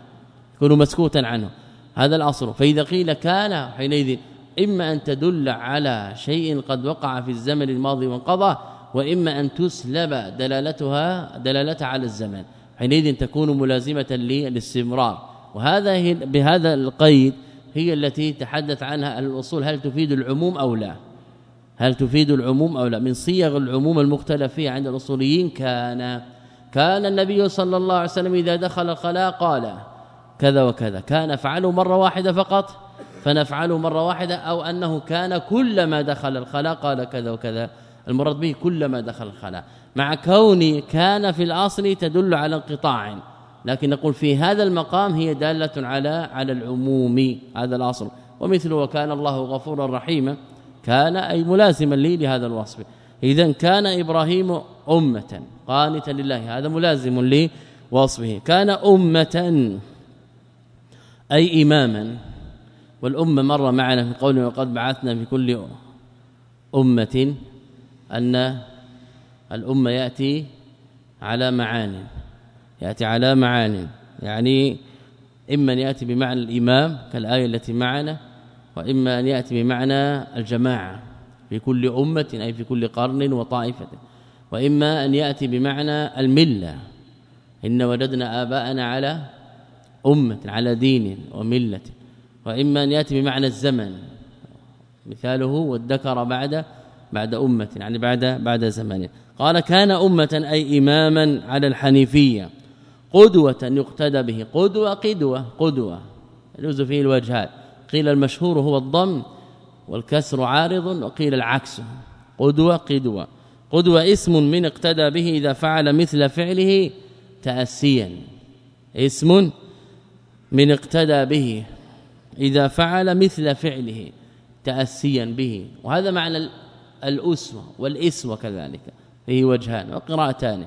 يكون مسكوتا عنه. هذا الأصل. فإذا قيل كان حينئذ إما أن تدل على شيء قد وقع في الزمن الماضي وانقضى وإما أن تسلب دلالتها دلالتها على الزمن. حينئذ تكون ملازمة للاستمرار. وهذا بهذا القيد هي التي تحدث عنها الأصول هل تفيد العموم أو لا؟ هل تفيد العموم أو لا؟ من صيغ العموم المختلف فيها عند الأصوليين كان كان النبي صلى الله عليه وسلم إذا دخل الخلاء قال كذا وكذا كان فعله مرة واحدة فقط فنفعله مرة واحدة أو أنه كان كلما دخل الخلاء قال كذا وكذا. المراد به كلما دخل الخلاء مع كون كان في الأصل تدل على انقطاع. لكن نقول في هذا المقام هي دالة على على العموم هذا الأصل. ومثل وكان الله غفورا رحيما كان أي ملازما لي لهذا الوصف. اذا كان إبراهيم أمة قانتا لله هذا ملازم لوصفه كان أمة أي إماما. والأمة مر معنا في قوله وقد بعثنا في كل أمة أن الأمة يأتي على معاني يأتي على معان يعني إما أن يأتي بمعنى الإمام كالآية التي معنا وإما أن يأتي بمعنى الجماعة في كل أمة أي في كل قرن وطائفة. وإما أن يأتي بمعنى الملة. إن وجدنا آباءنا على أمة على دين وملة. وإما أن يأتي بمعنى الزمن. مثاله والذكر بعد بعد أمة يعني بعد بعد زمن. قال كان أمة أي إماما على الحنيفية. قدوة يقتدى به. قدوة قدوة قدوة. يجوز فيه الوجهات قيل المشهور هو الضم والكسر عارض وقيل العكس. قدوة قدوة. قدوة اسم من اقتدى به إذا فعل مثل فعله تاسيا. اسم من اقتدى به إذا فعل مثل فعله تاسيا به. وهذا معنى الأسوة والإسوة كذلك. فيه وجهان. وقراءتان.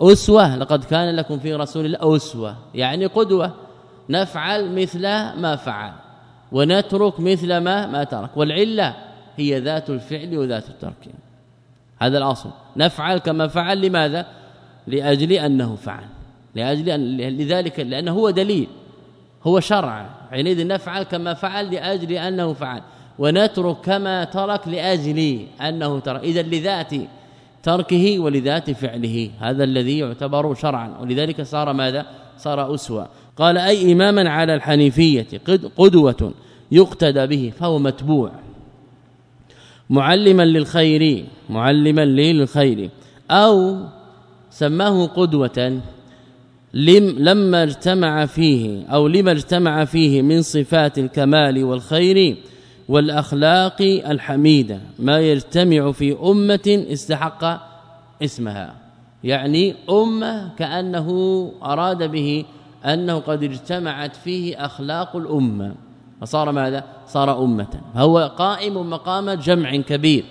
أسوة لقد كان لكم في رسول الله أسوة يعني قدوة. نفعل مثل ما فعل ونترك مثل ما ما ترك. والعلة هي ذات الفعل وذات الترك. هذا الأصل. نفعل كما فعل لماذا؟ لأجل أنه فعل. لأجل أن لذلك لأنه هو دليل هو شرع. حينئذ نفعل كما فعل لأجل أنه فعل ونترك كما ترك لأجل أنه ترك. اذا لذات تركه ولذات فعله. هذا الذي يعتبر شرعا. ولذلك صار ماذا؟ صار أسوة. قال أي اماما على الحنيفية قدوة يقتدى به فهو متبوع. معلما للخير معلما للخير. أو سماه قدوة لم لما اجتمع فيه أو لما اجتمع فيه من صفات الكمال والخير والأخلاق الحميدة ما يجتمع في أمة استحق اسمها. يعني أمة كأنه أراد به أنه قد اجتمعت فيه أخلاق الأمة. فصار ماذا؟ صار أمة. فهو قائم مقام جمع كبير.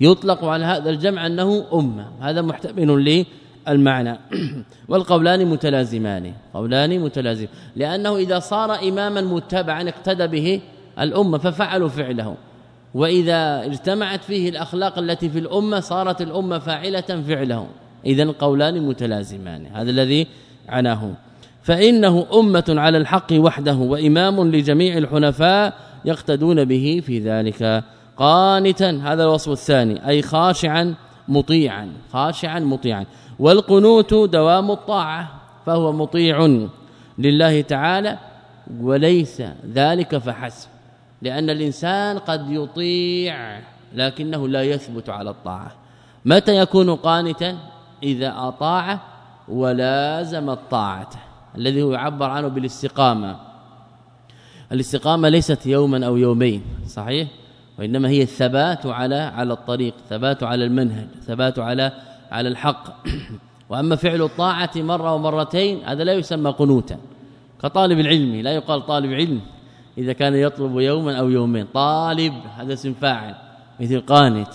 يطلق على هذا الجمع أنه أمة. هذا محتمل للمعنى. والقولان متلازمان. قولان متلازم. لأنه إذا صار إماما متبعا اقتدى به الأمة ففعلوا فعله وإذا اجتمعت فيه الأخلاق التي في الأمة صارت الأمة فاعلة فعله اذا القولان متلازمان هذا الذي عناه فإنه أمة على الحق وحده وإمام لجميع الحنفاء يقتدون به في ذلك. قانتا هذا الوصف الثاني أي خاشعا مطيعا خاشعا مطيعا. والقنوت دوام الطاعة فهو مطيع لله تعالى وليس ذلك فحسب. لأن الإنسان قد يطيع لكنه لا يثبت على الطاعة. متى يكون قانتا؟ إذا اطاع ولازم الطاعة الذي هو يعبر عنه بالاستقامة. الاستقامة ليست يوما أو يومين صحيح؟ وإنما هي الثبات على على الطريق ثبات على المنهج ثبات على على الحق. وأما فعل الطاعة مرة ومرتين هذا لا يسمى قنوتا. كطالب العلم لا يقال طالب علم. إذا كان يطلب يوما أو يومين. طالب هذا اسم فاعل مثل قانت.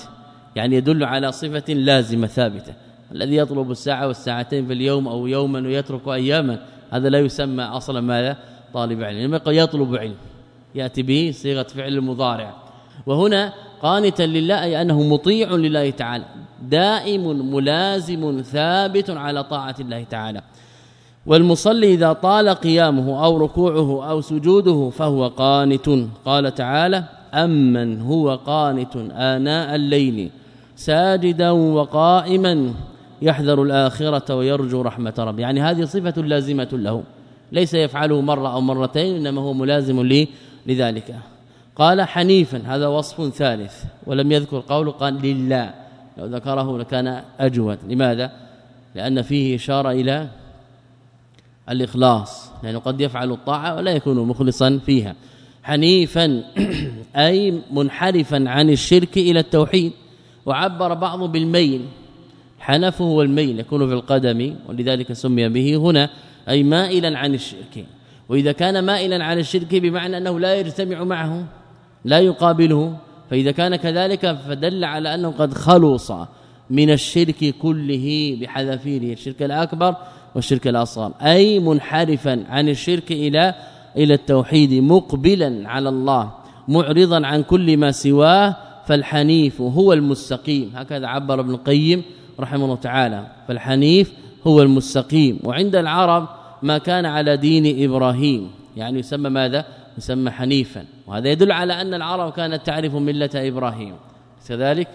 يعني يدل على صفة لازمة ثابتة. الذي يطلب الساعة والساعتين في اليوم أو يوما ويترك أياما هذا لا يسمى أصلا ماذا؟ طالب علم. لما يطلب علم. يأتي به صيغة فعل المضارع. وهنا قانتا لله أي أنه مطيع لله تعالى. دائم ملازم ثابت على طاعة الله تعالى. والمصلي إذا طال قيامه أو ركوعه أو سجوده فهو قانت. قال تعالى امن هو قانت آناء الليل ساجدا وقائما يحذر الآخرة ويرجو رحمة ربه. يعني هذه صفة لازمة له. ليس يفعله مرة أو مرتين إنما هو ملازم لي لذلك. قال حنيفا هذا وصف ثالث. ولم يذكر قوله قال لله. لو ذكره لكان أجود. لماذا؟ لأن فيه إشارة إلى الإخلاص لأنه قد يفعل الطاعة ولا يكون مخلصا فيها. حنيفا أي منحرفا عن الشرك إلى التوحيد. وعبر بعض بالميل. حنفه والميل يكون في القدم ولذلك سمي به هنا أي مائلا عن الشرك. وإذا كان مائلا عن الشرك بمعنى أنه لا يجتمع معه لا يقابله. فإذا كان كذلك فدل على أنه قد خلص من الشرك كله بحذافيره. الشرك الأكبر والشرك الأصغر. أي منحرفا عن الشرك إلى إلى التوحيد مقبلا على الله معرضا عن كل ما سواه فالحنيف هو المستقيم. هكذا عبر ابن القيم رحمه الله تعالى. فالحنيف هو المستقيم. وعند العرب ما كان على دين إبراهيم. يعني يسمى ماذا؟ يسمى حنيفا. وهذا يدل على أن العرب كانت تعرف ملة إبراهيم. كذلك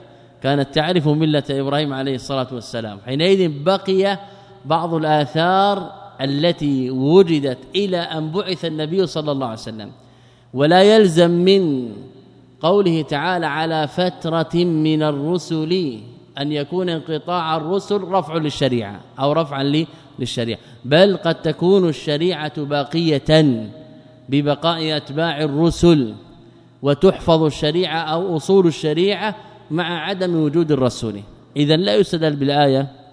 كانت تعرف ملة إبراهيم عليه الصلاة والسلام. حينئذ بقي بعض الآثار التي وجدت إلى أن بعث النبي صلى الله عليه وسلم. ولا يلزم من قوله تعالى على فترة من الرسل أن يكون انقطاع الرسل رفع للشريعة أو رفعا للشريعة. بل قد تكون الشريعة باقية ببقاء أتباع الرسل وتحفظ الشريعة أو أصول الشريعة مع عدم وجود الرسول. اذا لا يستدل بالآية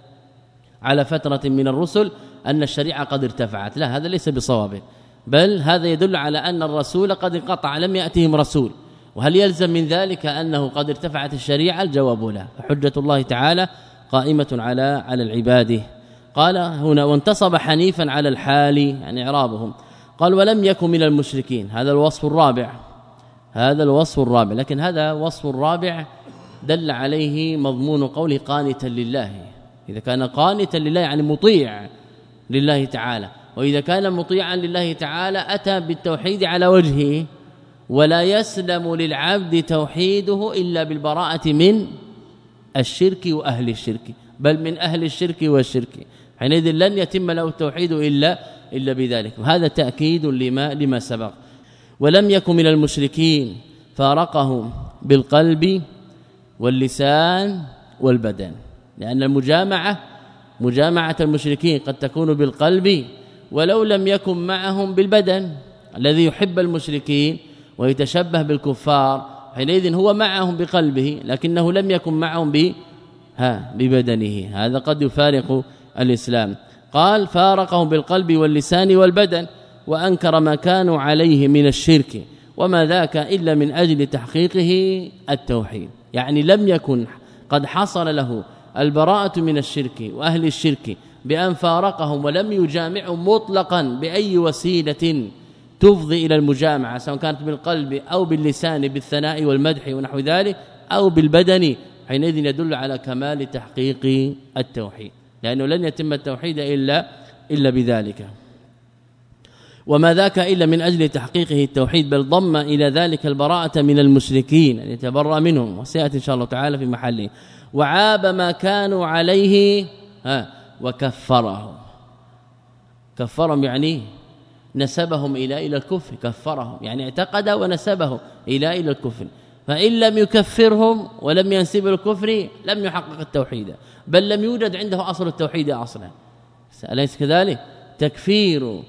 على فترة من الرسل أن الشريعة قد ارتفعت. لا هذا ليس بصواب بل هذا يدل على أن الرسول قد انقطع لم يأتهم رسول. وهل يلزم من ذلك أنه قد ارتفعت الشريعة؟ الجواب لا. فحجة الله تعالى قائمة على على العباد قال هنا وانتصب حنيفا على الحال يعني إعرابهم. قال ولم يكن من المشركين هذا الوصف الرابع. هذا الوصف الرابع. لكن هذا وصف الرابع دل عليه مضمون قوله قانتا لله. إذا كان قانتا لله يعني مطيع لله تعالى. وإذا كان مطيعا لله تعالى أتى بالتوحيد على وجهه ولا يسلم للعبد توحيده إلا بالبراءة من الشرك وأهل الشرك بل من أهل الشرك والشرك. حينئذ لن يتم له التوحيد إلا إلا بذلك. وهذا تأكيد لما لما سبق. ولم يكن من المشركين فارقهم بالقلب واللسان والبدن. لأن المجامعة مجامعة المشركين قد تكون بالقلب ولو لم يكن معهم بالبدن الذي يحب المشركين ويتشبه بالكفار حينئذ هو معهم بقلبه لكنه لم يكن معهم ب ها ببدنه. هذا قد يفارق الإسلام. قال فارقهم بالقلب واللسان والبدن وأنكر ما كانوا عليه من الشرك وما ذاك إلا من أجل تحقيقه التوحيد. يعني لم يكن قد حصل له البراءة من الشرك وأهل الشرك بأن فارقهم ولم يجامعهم مطلقا بأي وسيلة تفضي إلى المجامعة سواء كانت بالقلب أو باللسان بالثناء والمدح ونحو ذلك أو بالبدن حينئذ يدل على كمال تحقيق التوحيد لأنه لن يتم التوحيد إلا إلا بذلك. وما ذاك إلا من أجل تحقيقه التوحيد بل ضم إلى ذلك البراءة من المشركين أن يتبرأ منهم وسيأتي إن شاء الله تعالى في محله. وعاب ما كانوا عليه ها وكفرهم. كفرهم يعني نسبهم إلى إلى الكفر كفرهم يعني اعتقد ونسبهم إلى إلى الكفر. فإن لم يكفرهم ولم ينسب الكفر لم يحقق التوحيد. بل لم يوجد عنده أصل التوحيد أصلا. أليس كذلك؟ تكفير.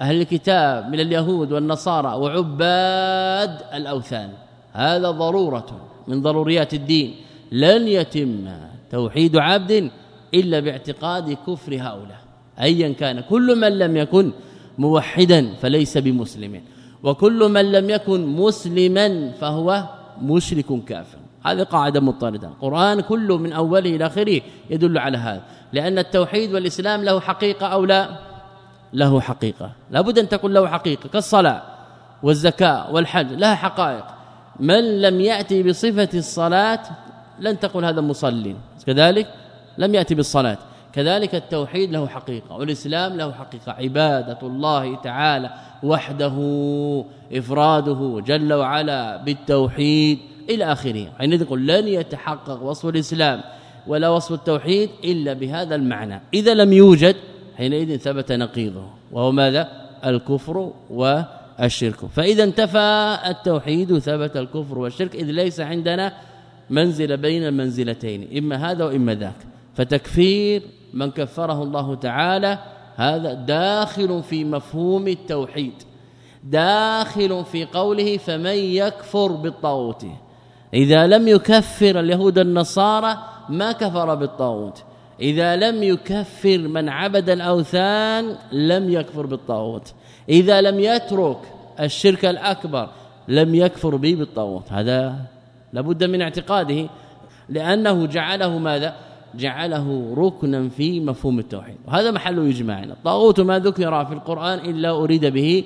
أهل الكتاب من اليهود والنصارى وعباد الأوثان. هذا ضرورة من ضروريات الدين. لن يتم توحيد عبد إلا باعتقاد كفر هؤلاء. ايا كان. كل من لم يكن موحدا فليس بمسلم. وكل من لم يكن مسلما فهو مشرك كافر. هذه قاعدة مضطردة. القرآن كله من أوله إلى آخره يدل على هذا. لأن التوحيد والإسلام له حقيقة أو لا؟ له حقيقة. لابد أن تكون له حقيقة كالصلاة والزكاة والحج لها حقائق. من لم يأتي بصفة الصلاة لن تقول هذا مصلي كذلك لم يأتي بالصلاة. كذلك التوحيد له حقيقة والإسلام له حقيقة. عبادة الله تعالى وحده إفراده جل وعلا بالتوحيد إلى آخره. حينئذ يقول لن يتحقق وصف الإسلام ولا وصف التوحيد إلا بهذا المعنى. إذا لم يوجد حينئذ ثبت نقيضه وهو ماذا؟ الكفر والشرك. فإذا انتفى التوحيد ثبت الكفر والشرك إذ ليس عندنا منزل بين المنزلتين إما هذا وإما ذاك. فتكفير من كفره الله تعالى هذا داخل في مفهوم التوحيد. داخل في قوله فمن يكفر بالطاغوت. إذا لم يكفر اليهود النصارى ما كفر بالطاغوت. إذا لم يكفر من عبد الأوثان لم يكفر بالطاغوت. إذا لم يترك الشرك الأكبر لم يكفر به بالطاغوت. هذا لابد من اعتقاده لأنه جعله ماذا؟ جعله ركنا في مفهوم التوحيد. وهذا محل اجماع الطاغوت ما ذكر في القرآن إلا أريد به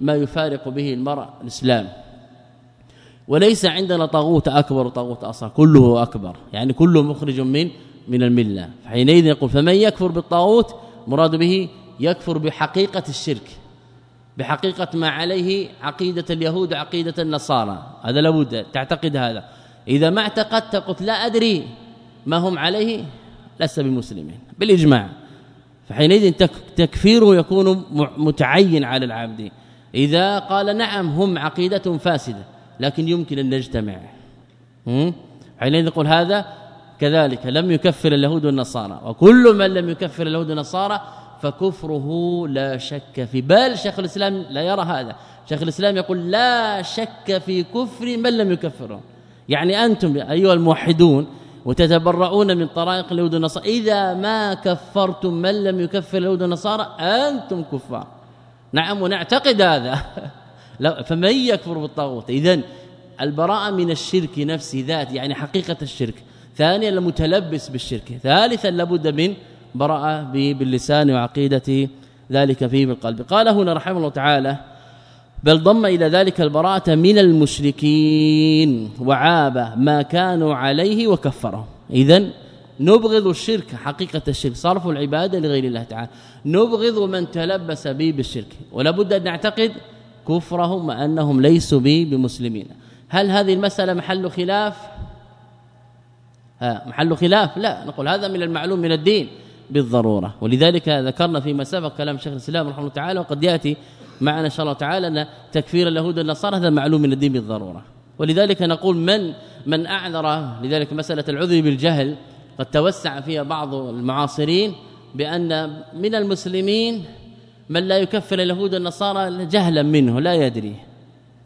ما يفارق به المرء الإسلام. وليس عندنا طاغوت أكبر وطاغوت أصغر. كله أكبر. يعني كله مخرج من من الملة. حينئذ يقول فمن يكفر بالطاغوت مراد به يكفر بحقيقة الشرك بحقيقة ما عليه عقيدة اليهود وعقيدة النصارى. هذا لابد تعتقد هذا. إذا ما اعتقدت قلت لا أدري ما هم عليه لست بمسلمين. بالإجماع. فحينئذ تكفيره يكون متعين على العبد. إذا قال نعم هم عقيدة فاسدة لكن يمكن أن نجتمع. حينئذ نقول هذا كذلك لم يكفر اليهود والنصارى. وكل من لم يكفر اليهود والنصارى فكفره لا شك في بل شيخ الإسلام لا يرى هذا. شيخ الإسلام يقول لا شك في كفر من لم يكفرهم يعني أنتم أيها الموحدون وتتبرؤون من طرائق اليهود والنصارى. إذا ما كفرتم من لم يكفر اليهود والنصارى أنتم كفار. نعم ونعتقد هذا. فمن يكفر بالطاغوت؟ اذا البراءة من الشرك نفسه ذات يعني حقيقة الشرك. ثانيا المتلبس بالشرك ثالثا لابد من براءة باللسان وعقيدة ذلك فيه بالقلب قال هنا رحمه الله تعالى بل ضم إلى ذلك البراءة من المشركين وعاب ما كانوا عليه وكفرهم اذا نبغض الشرك حقيقة الشرك صرف العبادة لغير الله تعالى. نبغض من تلبس به بالشرك ولا بد أن نعتقد كفرهم وأنهم ليسوا به بمسلمين. هل هذه المسألة محل خلاف؟ محل خلاف؟ لا نقول هذا من المعلوم من الدين بالضرورة. ولذلك ذكرنا فيما سبق كلام شيخ الإسلام رحمه الله تعالى وقد يأتي معنا إن شاء الله تعالى أن تكفير اليهود والنصارى هذا معلوم من الدين بالضرورة. ولذلك نقول من من اعذر لذلك مسألة العذر بالجهل قد توسع فيها بعض المعاصرين بأن من المسلمين من لا يكفر اليهود والنصارى جهلا منه لا يدري.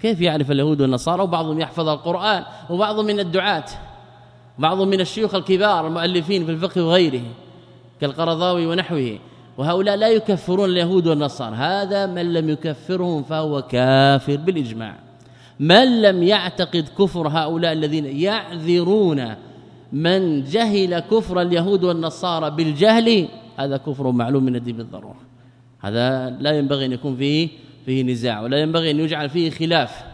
كيف يعرف اليهود والنصارى؟ وبعضهم يحفظ القرآن وبعضهم من الدعاة. بعض من الشيوخ الكبار المؤلفين في الفقه وغيره كالقرضاوي ونحوه وهؤلاء لا يكفرون اليهود والنصارى. هذا من لم يكفرهم فهو كافر بالإجماع. من لم يعتقد كفر هؤلاء الذين يعذرون من جهل كفر اليهود والنصارى بالجهل هذا كفر معلوم من الدين بالضرورة. هذا لا ينبغي أن يكون فيه فيه نزاع ولا ينبغي أن يجعل فيه خلاف.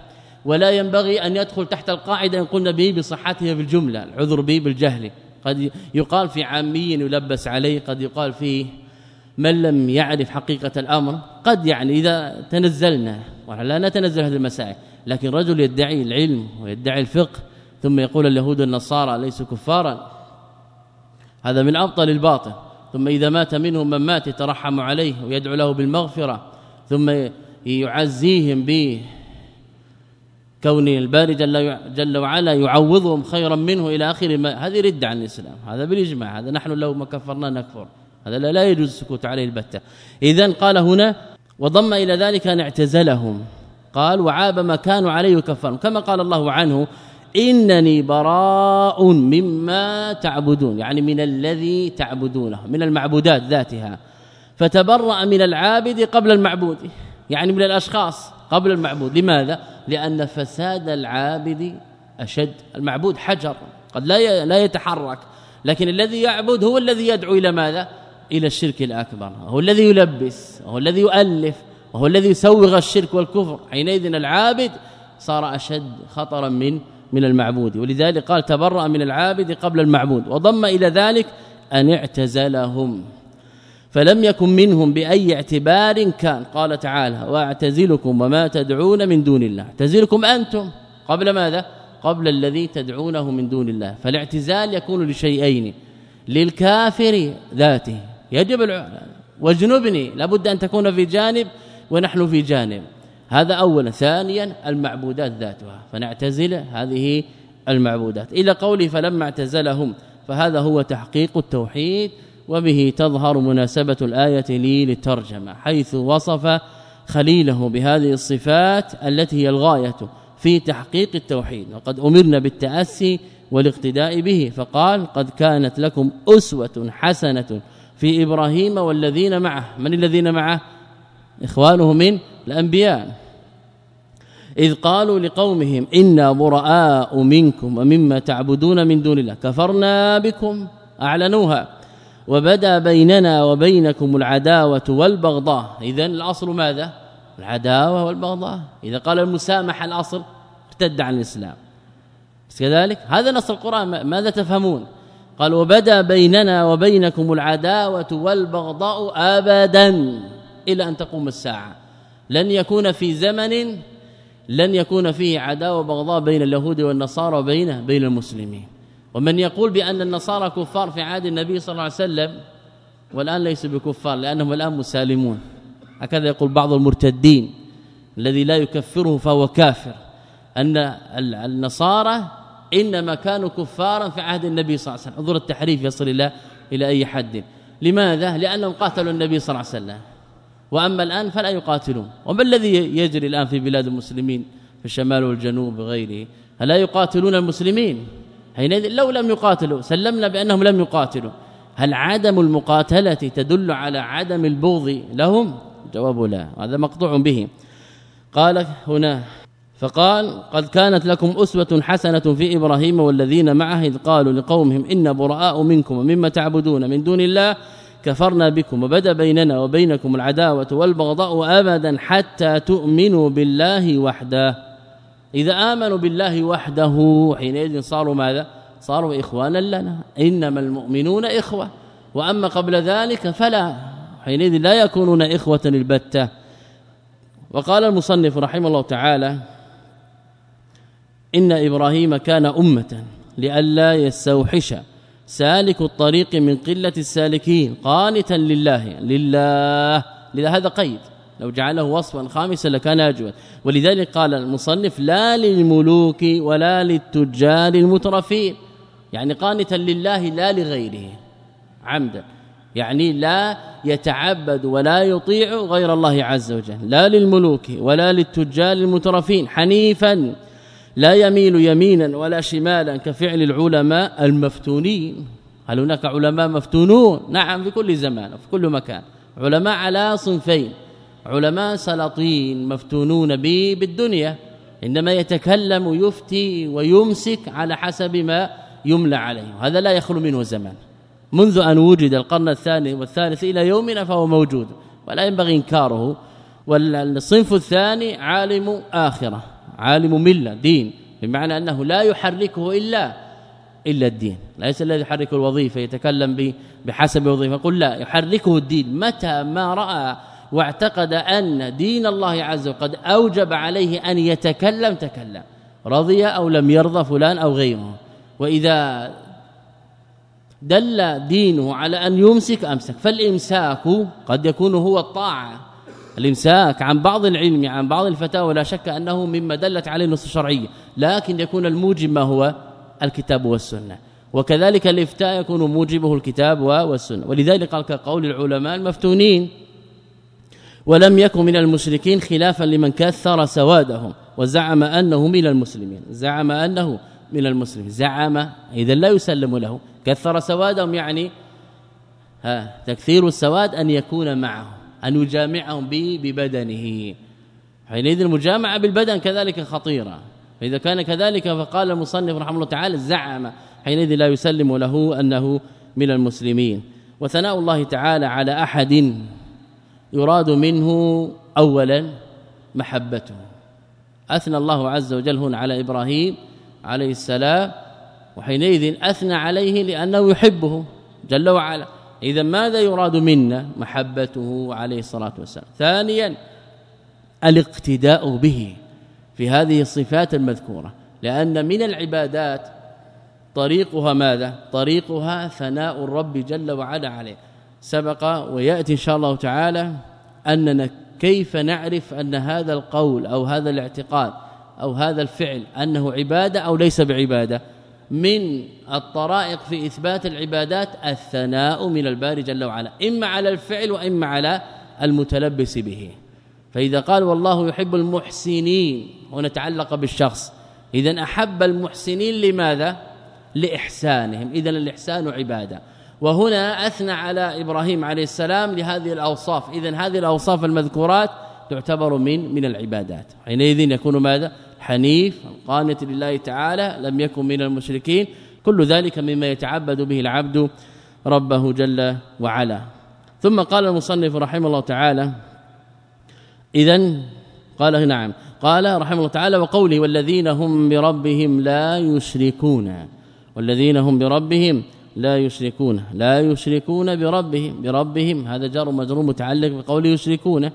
ولا ينبغي أن يدخل تحت القاعدة ان قلنا به بصحته بالجمله العذر به بالجهل. قد يقال في عامي يلبس عليه قد يقال فيه من لم يعرف حقيقة الأمر. قد يعني إذا تنزلنا ولا نتنزل هذه المسائل لكن رجل يدعي العلم ويدعي الفقه ثم يقول اليهود والنصارى ليسوا كفارا. هذا من أبطل الباطل. ثم إذا مات منهم من مات يترحم عليه ويدعو له بالمغفرة ثم يعزيهم به كون الباري جل, جل وعلا يعوضهم خيرا منه إلى آخر ما هذه ردة عن الإسلام. هذا بالإجماع. هذا نحن لو ما كفرنا نكفر. هذا لا يجوز السكوت عليه البتة. اذا قال هنا وضم إلى ذلك أن اعتزلهم. قال وعاب ما كانوا عليه كفرهم كما قال الله عنه إنني براء مما تعبدون. يعني من الذي تعبدونه. من المعبودات ذاتها. فتبرأ من العابد قبل المعبود. يعني من الأشخاص. قبل المعبود. لماذا؟ لأن فساد العابد أشد. المعبود حجر قد لا لا يتحرك لكن الذي يعبد هو الذي يدعو إلى ماذا؟ إلى الشرك الأكبر. هو الذي يلبس هو الذي يؤلف وهو الذي يسوغ الشرك والكفر. حينئذ العابد صار أشد خطرا من من المعبود. ولذلك قال تبرأ من العابد قبل المعبود. وضم إلى ذلك أن اعتزلهم. فلم يكن منهم بأي اعتبار كان. قال تعالى وأعتزلكم وما تدعون من دون الله. أعتزلكم أنتم. قبل ماذا؟ قبل الذي تدعونه من دون الله. فالاعتزال يكون لشيئين للكافر ذاته يجب واجنبني لابد أن تكون في جانب ونحن في جانب. هذا اولا. ثانيا المعبودات ذاتها. فنعتزل هذه المعبودات. إلى قوله فلما اعتزلهم. فهذا هو تحقيق التوحيد وبه تظهر مناسبة الآية لي للترجمة حيث وصف خليله بهذه الصفات التي هي الغاية في تحقيق التوحيد وقد أمرنا بالتأسي والاقتداء به فقال قد كانت لكم أسوة حسنة في إبراهيم والذين معه. من الذين معه؟ إخوانه من الأنبياء. إذ قالوا لقومهم إنا براء منكم ومما تعبدون من دون الله كفرنا بكم أعلنوها. وبدا بيننا وبينكم العداوة والبغضاء. اذا الأصل ماذا؟ العداوة والبغضاء. إذا قال المسامحة الأصل ارتد عن الإسلام. كذلك؟ هذا نص القرآن. ماذا تفهمون؟ قال وبدا بيننا وبينكم العداوة والبغضاء أبدا إلى أن تقوم الساعة. لن يكون في زمن لن يكون فيه عداوة وبغضاء بين اليهود والنصارى وبين بين المسلمين. ومن يقول بأن النصارى كفار في عهد النبي صلى الله عليه وسلم والآن ليسوا بكفار لأنهم الآن مسالمون. هكذا يقول بعض المرتدين الذي لا يكفره فهو كافر أن النصارى إنما كانوا كفارا في عهد النبي صلى الله عليه وسلم. انظر التحريف يصل إلى إلى أي حد. لماذا؟ لأنهم قاتلوا النبي صلى الله عليه وسلم. وأما الآن فلا يقاتلون. وما الذي يجري الآن في بلاد المسلمين في الشمال والجنوب وغيره؟ هل يقاتلون المسلمين؟ حينئذ لو لم يقاتلوا سلمنا بأنهم لم يقاتلوا. هل عدم المقاتلة تدل على عدم البغض لهم؟ جواب لا هذا مقطوع به. قال هنا فقال قد كانت لكم أسوة حسنة في إبراهيم والذين معه إذ قالوا لقومهم إن براء منكم ومما تعبدون من دون الله كفرنا بكم وبدا بيننا وبينكم العداوة والبغضاء أبدا حتى تؤمنوا بالله وحده. إذا آمنوا بالله وحده حينئذ صاروا ماذا؟ صاروا إخوانا لنا. إنما المؤمنون إخوة. وأما قبل ذلك فلا. حينئذ لا يكونون إخوة البتة وقال المصنف رحمه الله تعالى إن إبراهيم كان أمة لئلا يستوحش سالك الطريق من قلة السالكين قانتا لله. لله. لذا هذا قيد. لو جعله وصفا خامسا لكان أجود. ولذلك قال المصنف لا للملوك ولا للتجار المترفين. يعني قانتا لله لا لغيره. عمدا. يعني لا يتعبد ولا يطيع غير الله عز وجل. لا للملوك ولا للتجار المترفين. حنيفا. لا يميل يمينا ولا شمالا كفعل العلماء المفتونين. هل هناك علماء مفتونون؟ نعم في كل زمان وفي كل مكان. علماء على صنفين. علماء سلاطين مفتونون به بالدنيا انما يتكلم ويفتي ويمسك على حسب ما يملى عليه. هذا لا يخلو منه زمان. منذ أن وجد القرن الثاني والثالث إلى يومنا فهو موجود ولا ينبغي إنكاره. والصنف الثاني عالم آخرة عالم ملة دين بمعنى أنه لا يحركه إلا إلا الدين. ليس الذي يحرك الوظيفة يتكلم بحسب الوظيفه قل لا يحركه الدين. متى ما رأى واعتقد أن دين الله عز وجل قد أوجب عليه أن يتكلم تكلم. رضي أو لم يرضى فلان أو غيره. وإذا دل دينه على أن يمسك أمسك. فالإمساك قد يكون هو الطاعة. الإمساك عن بعض العلم عن بعض الفتاوى لا شك أنه مما دلت عليه النصوص الشرعية. لكن يكون الموجب ما هو؟ الكتاب والسنة. وكذلك الإفتاء يكون موجبه الكتاب والسنة. ولذلك قال كقول العلماء المفتونين ولم يكن من المشركين خلافا لمن كثر سوادهم وزعم أنه من المسلمين زعم أنه من المسلمين زعم إذا لا يسلم له كثر سوادهم يعني ها تكثير السواد أن يكون معه أن يجامعهم ببدنه. حينئذ المجامعة بالبدن كذلك خطيرة. فإذا كان كذلك فقال المصنف رحمه الله تعالى زعم حينئذ لا يسلم له أنه من المسلمين. وثناء الله تعالى على أحد يراد منه اولا محبته. أثنى الله عز وجل هنا على إبراهيم عليه السلام وحينئذ أثنى عليه لأنه يحبه جل وعلا. إذا ماذا يراد منا محبته عليه الصلاة والسلام؟ ثانيا الاقتداء به في هذه الصفات المذكورة. لأن من العبادات طريقها ماذا؟ طريقها ثناء الرب جل وعلا عليه. سبق ويأتي إن شاء الله تعالى أننا كيف نعرف أن هذا القول أو هذا الاعتقاد أو هذا الفعل أنه عبادة أو ليس بعبادة من الطرائق في إثبات العبادات الثناء من الباري جل وعلا إما على الفعل وإما على المتلبس به. فإذا قال والله يحب المحسنين هنا تعلق بالشخص إذا أحب المحسنين لماذا؟ لإحسانهم. إذا الإحسان عبادة. وهنا أثنى على إبراهيم عليه السلام لهذه الأوصاف. إذا هذه الأوصاف المذكورات تعتبر من من العبادات. حينئذ يكون ماذا؟ حنيف قانت لله تعالى لم يكن من المشركين. كل ذلك مما يتعبد به العبد ربه جل وعلا. ثم قال المصنف رحمه الله تعالى اذا قال نعم. قال رحمه الله تعالى وقوله والذين هم بربهم لا يشركون والذين هم بربهم لا يشركون لا يشركون بربهم بربهم هذا جار مجرور متعلق بقول يشركون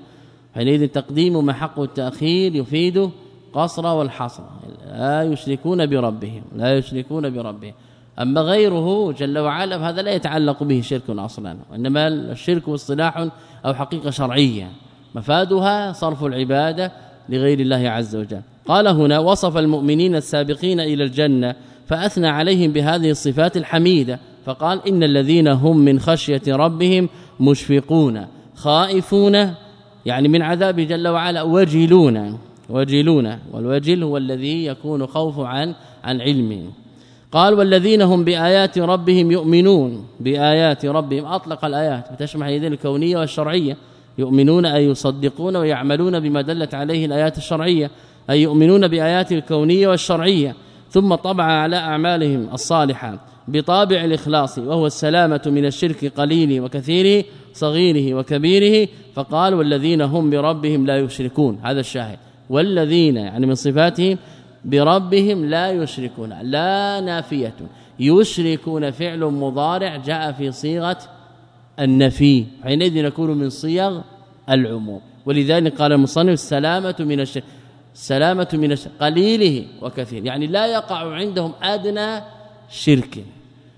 حينئذ تقديم ما حق التأخير يفيد قصر والحصر لا يشركون بربهم لا يشركون بربهم. أما غيره جل وعلا هذا لا يتعلق به شرك أصلا وإنما الشرك اصطلاح أو حقيقة شرعية مفادها صرف العبادة لغير الله عز وجل. قال هنا وصف المؤمنين السابقين إلى الجنة فأثنى عليهم بهذه الصفات الحميدة فقال إن الذين هم من خشية ربهم مشفقون خائفون يعني من عذاب جل وعلا وجلون وجلون والوجل هو الذي يكون خوف عن عن علم. قال والذين هم بآيات ربهم يؤمنون بآيات ربهم أطلق الآيات بتشمل هذه الكونية والشرعية. يؤمنون أي يصدقون ويعملون بما دلت عليه الآيات الشرعية أي يؤمنون بآيات الكونية والشرعية. ثم طبع على أعمالهم الصالحة بطابع الإخلاص وهو السلامة من الشرك قليله وكثيره صغيره وكبيره فقال والذين هم بربهم لا يشركون. هذا الشاهد. والذين يعني من صفاتهم بربهم لا يشركون. لا نافية. يشركون فعل مضارع جاء في صيغة النفي. حينئذ يكون من صيغ العموم. ولذلك قال المصنف السلامة من الشرك. السلامه من قليله وكثير. يعني لا يقع عندهم أدنى شرك.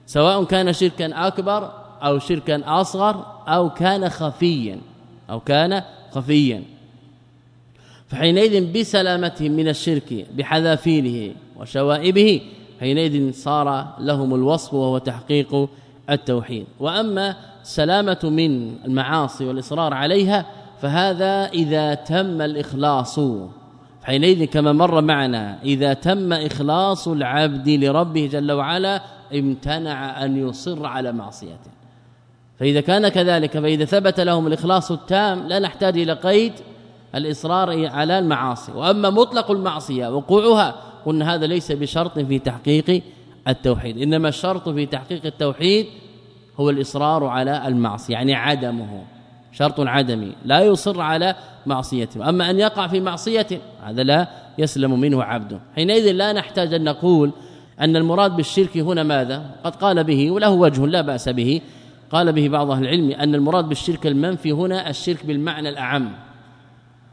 سواء كان شركا أكبر أو شركا أصغر أو كان خفيا أو كان خفيا. فحينئذ بسلامتهم من الشرك بحذافيره وشوائبه حينئذ صار لهم الوصف وهو تحقيق التوحيد. وأما السلامه من المعاصي والإصرار عليها فهذا إذا تم الإخلاص. حينئذ كما مر معنا إذا تم إخلاص العبد لربه جل وعلا امتنع أن يصر على معصيته. فإذا كان كذلك فإذا ثبت لهم الإخلاص التام لا نحتاج إلى قيد الإصرار على المعاصي. وأما مطلق المعصية وقوعها قلنا هذا ليس بشرط في تحقيق التوحيد. إنما الشرط في تحقيق التوحيد هو الإصرار على المعصية يعني عدمه. شرط عدمي لا يصر على معصيته. أما أن يقع في معصية هذا لا يسلم منه عبد. حينئذ لا نحتاج أن نقول أن المراد بالشرك هنا ماذا؟ قد قال به وله وجه لا بأس به قال به بعض أهل العلم أن المراد بالشرك المنفي هنا الشرك بالمعنى الأعم.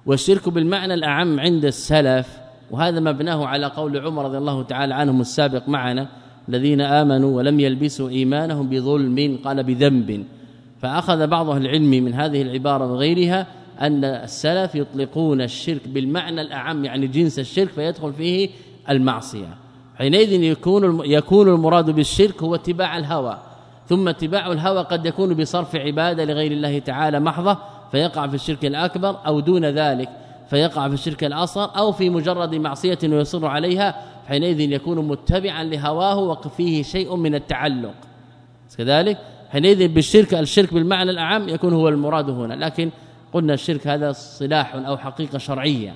والشرك بالمعنى الأعم عند السلف وهذا مبناه على قول عمر رضي الله تعالى عنهم السابق معنا الذين آمنوا ولم يلبسوا إيمانهم بظلم قال بذنب. فأخذ بعض أهل العلم من هذه العبارة وغيرها أن السلف يطلقون الشرك بالمعنى الأعم يعني جنس الشرك فيدخل فيه المعصية. حينئذ يكون يكون المراد بالشرك هو اتباع الهوى. ثم اتباع الهوى قد يكون بصرف عبادة لغير الله تعالى محضة فيقع في الشرك الأكبر أو دون ذلك فيقع في الشرك الأصغر أو في مجرد معصية ويصر عليها حينئذ يكون متبعا لهواه وفيه شيء من التعلق. كذلك حينئذ بالشرك الشرك بالمعنى الأعم يكون هو المراد هنا. لكن قلنا الشرك هذا صلاح أو حقيقة شرعية.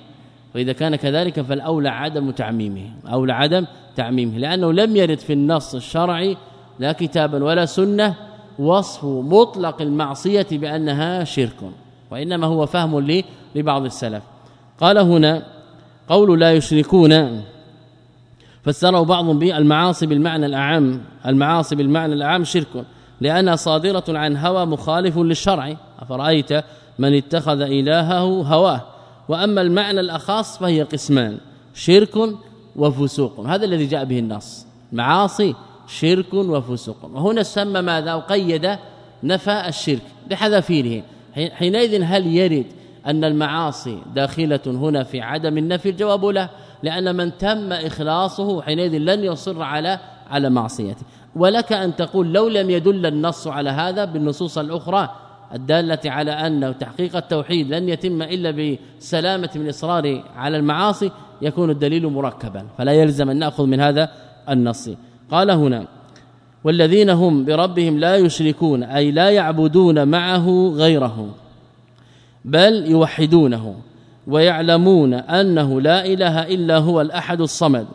وإذا كان كذلك فالأولى عدم تعميمه أولى عدم تعميمه. لأنه لم يرد في النص الشرعي لا كتابا ولا سنة وصف مطلق المعصية بأنها شرك وإنما هو فهم لبعض السلف. قال هنا قول لا يشركون فسره بعضهم بالمعاصي بالمعنى الأعم. المعاصي بالمعنى الأعم شرك. لانها صادرة عن هوى مخالف للشرع. أفرأيت من اتخذ إلهه هواه؟ وأما المعنى الاخص فهي قسمان شرك وفسوق. هذا الذي جاء به النص. معاصي شرك وفسوق. وهنا سمى ماذا؟ وقيد نفى الشرك لحذافيره. حينئذ هل يرد أن المعاصي داخلة هنا في عدم النفي؟ الجواب لا لأن من تم إخلاصه حينئذ لن يصر على على معصيته. ولك أن تقول لو لم يدل النص على هذا بالنصوص الأخرى الدالة على أن تحقيق التوحيد لن يتم إلا بسلامة من الإصرار على المعاصي يكون الدليل مركبا فلا يلزم أن نأخذ من هذا النص. قال هنا والذين هم بربهم لا يشركون أي لا يعبدون معه غيره بل يوحدونه ويعلمون أنه لا إله إلا هو الأحد الصمد.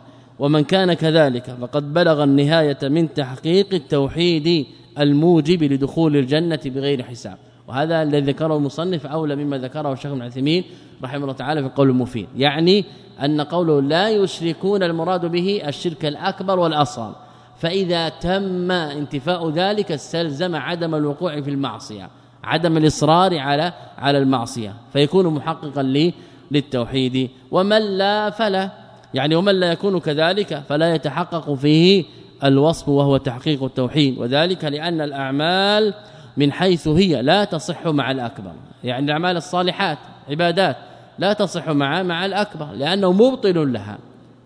ومن كان كذلك فقد بلغ النهاية من تحقيق التوحيد الموجب لدخول الجنة بغير حساب. وهذا الذي ذكره المصنف أولى مما ذكره الشيخ ابن رحمه الله تعالى في القول المفيد يعني أن قوله لا يشركون المراد به الشرك الأكبر والأصغر. فإذا تم انتفاء ذلك استلزم عدم الوقوع في المعصية عدم الإصرار على على المعصية فيكون محققا للتوحيد. ومن لا فلا يعني ومن لا يكون كذلك فلا يتحقق فيه الوصف وهو تحقيق التوحيد. وذلك لأن الأعمال من حيث هي لا تصح مع الأكبر. يعني الأعمال الصالحات عبادات لا تصح مع مع الأكبر لأنه مبطل لها.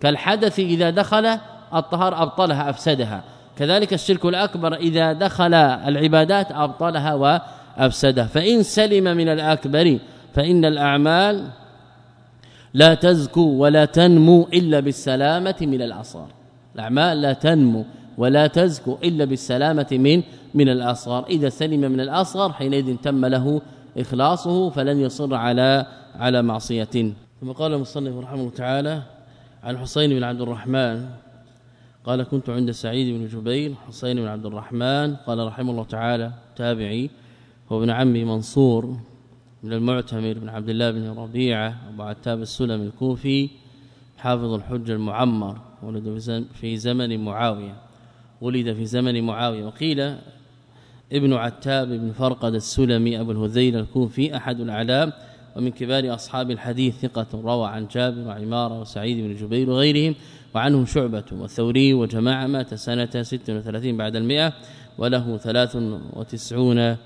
كالحدث إذا دخل الطهر أبطلها أفسدها. كذلك الشرك الأكبر إذا دخل العبادات أبطلها وأفسدها. فإن سلم من الأكبر فإن الأعمال لا تزكو ولا تنمو إلا بالسلامة من الأصغر. الأعمال لا تنمو ولا تزكو إلا بالسلامة من من الأصغر. إذا سلم من الأصغر حينئذ تم له إخلاصه فلن يصر على على معصية. ثم قال المصنف رحمه الله تعالى عن حسين بن عبد الرحمن قال كنت عند سعيد بن جبير حسين بن عبد الرحمن. قال رحمه الله تعالى تابعي هو ابن عمي منصور. من المعتمر بن عبد الله بن ربيعة أبو عتاب السلم الكوفي حافظ الحجة المعمر ولد في زمن معاوية ولد في زمن معاوية. وقيل ابن عتاب بن فرقد السلمي أبو الهذيل الكوفي أحد الأعلام ومن كبار أصحاب الحديث ثقة روى عن جابر وعماره وسعيد بن جبير وغيرهم وعنه شعبة والثوري وجماعة مات سنة 36 بعد المئة وله 93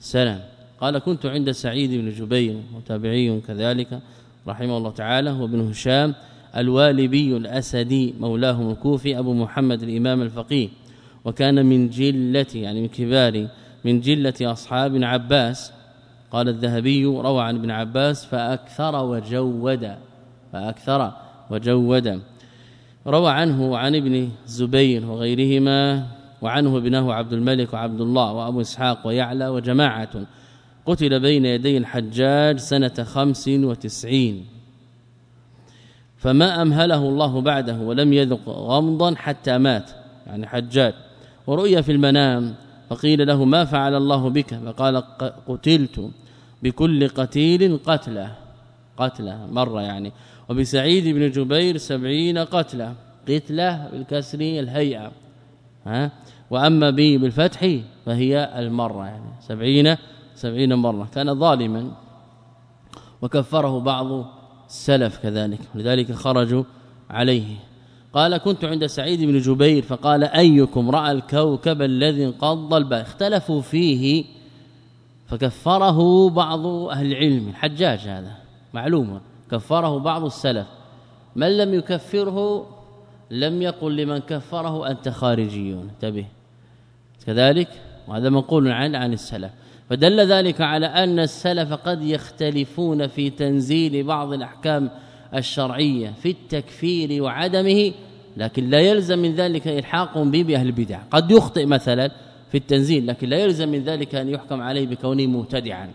سنة. قال كنت عند سعيد بن جبير متابعي كذلك رحمه الله تعالى وابن هشام الوالبي الأسدي مولاهم الكوفي أبو محمد الإمام الفقيه. وكان من جلة يعني من كبار من جلة أصحاب عباس. قال الذهبي روى عن ابن عباس فأكثر وجود فأكثر وجود. روى عنه عن ابن زبير وغيرهما وعنه ابنه عبد الملك وعبد الله وأبو إسحاق ويعلى وجماعة. قتل بين يدي الحجاج سنة خمس وتسعين. فما أمهله الله بعده ولم يذق غمضا حتى مات يعني حجاج. ورؤيا في المنام فقيل له ما فعل الله بك؟ فقال قتلت بكل قتيل قتله قتله مرة يعني. وبسعيد بن جبير سبعين قتلة قتلة بالكسر الهيئة. ها؟ وأما بي بالفتح فهي المرة يعني سبعين سبعين مرة. كان ظالما وكفره بعض السلف كذلك لذلك خرجوا عليه. قال كنت عند سعيد بن جبير فقال أيكم رأى الكوكب الذي انقض الباء اختلفوا فيه فكفره بعض أهل العلم. الحجاج هذا معلومة كفره بعض السلف. من لم يكفره؟ لم يقل لمن كفره أنت خارجيون انتبه. كذلك وهذا منقول عن عن السلف. فدل ذلك على أن السلف قد يختلفون في تنزيل بعض الأحكام الشرعية في التكفير وعدمه لكن لا يلزم من ذلك إلحاق به باهل البدع. قد يخطئ مثلا في التنزيل لكن لا يلزم من ذلك أن يحكم عليه بكونه مبتدعا.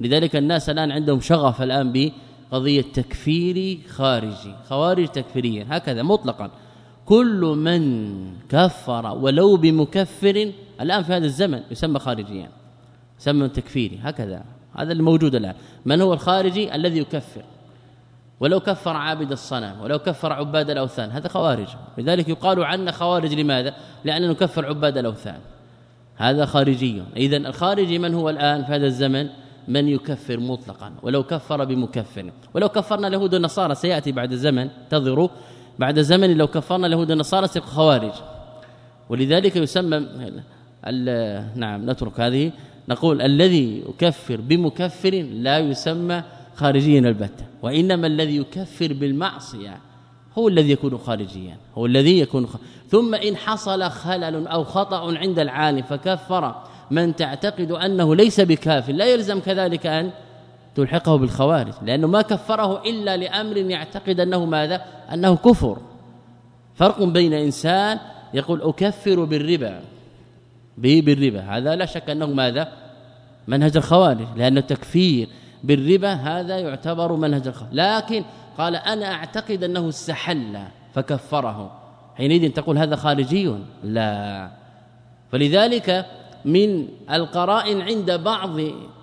لذلك الناس الآن عندهم شغف الآن بقضية تكفير خارجي خوارج تكفيريا هكذا مطلقا. كل من كفر ولو بمكفر الآن في هذا الزمن يسمى خارجيا. سمى تكفيري هكذا. هذا الموجود الآن. من هو الخارجي الذي يكفر؟ ولو كفر عابد الصنم ولو كفر عباد الأوثان هذا خوارج. لذلك يقال عنا خوارج لماذا؟ لاننا نكفر عباد الأوثان. هذا خارجي. اذا الخارجي من هو الآن في هذا الزمن؟ من يكفر مطلقا. ولو كفر بمكفر. ولو كفرنا اليهود والنصارى سيأتي بعد زمن انتظروا. بعد زمن لو كفرنا اليهود والنصارى سيكون خوارج. ولذلك يسمى نعم نترك هذه. نقول الذي يكفر بمكفر لا يسمى خارجيا البتة وإنما الذي يكفر بالمعصية هو الذي يكون خارجيا هو الذي يكون خ... ثم إن حصل خلل أو خطأ عند العالم فكفر. من تعتقد أنه ليس بكافر لا يلزم كذلك أن تلحقه بالخوارج لأنه ما كفره إلا لأمر يعتقد أنه ماذا؟ أنه كفر. فرق بين إنسان يقول أكفر بالربا به بالربا. هذا لا شك أنه ماذا؟ منهج الخوارج لأن التكفير بالربا هذا يعتبر منهج الخوارج لكن قال أنا أعتقد أنه استحل فكفره. حينئذ تقول هذا خارجي؟ لا. فلذلك من القرائن عند بعض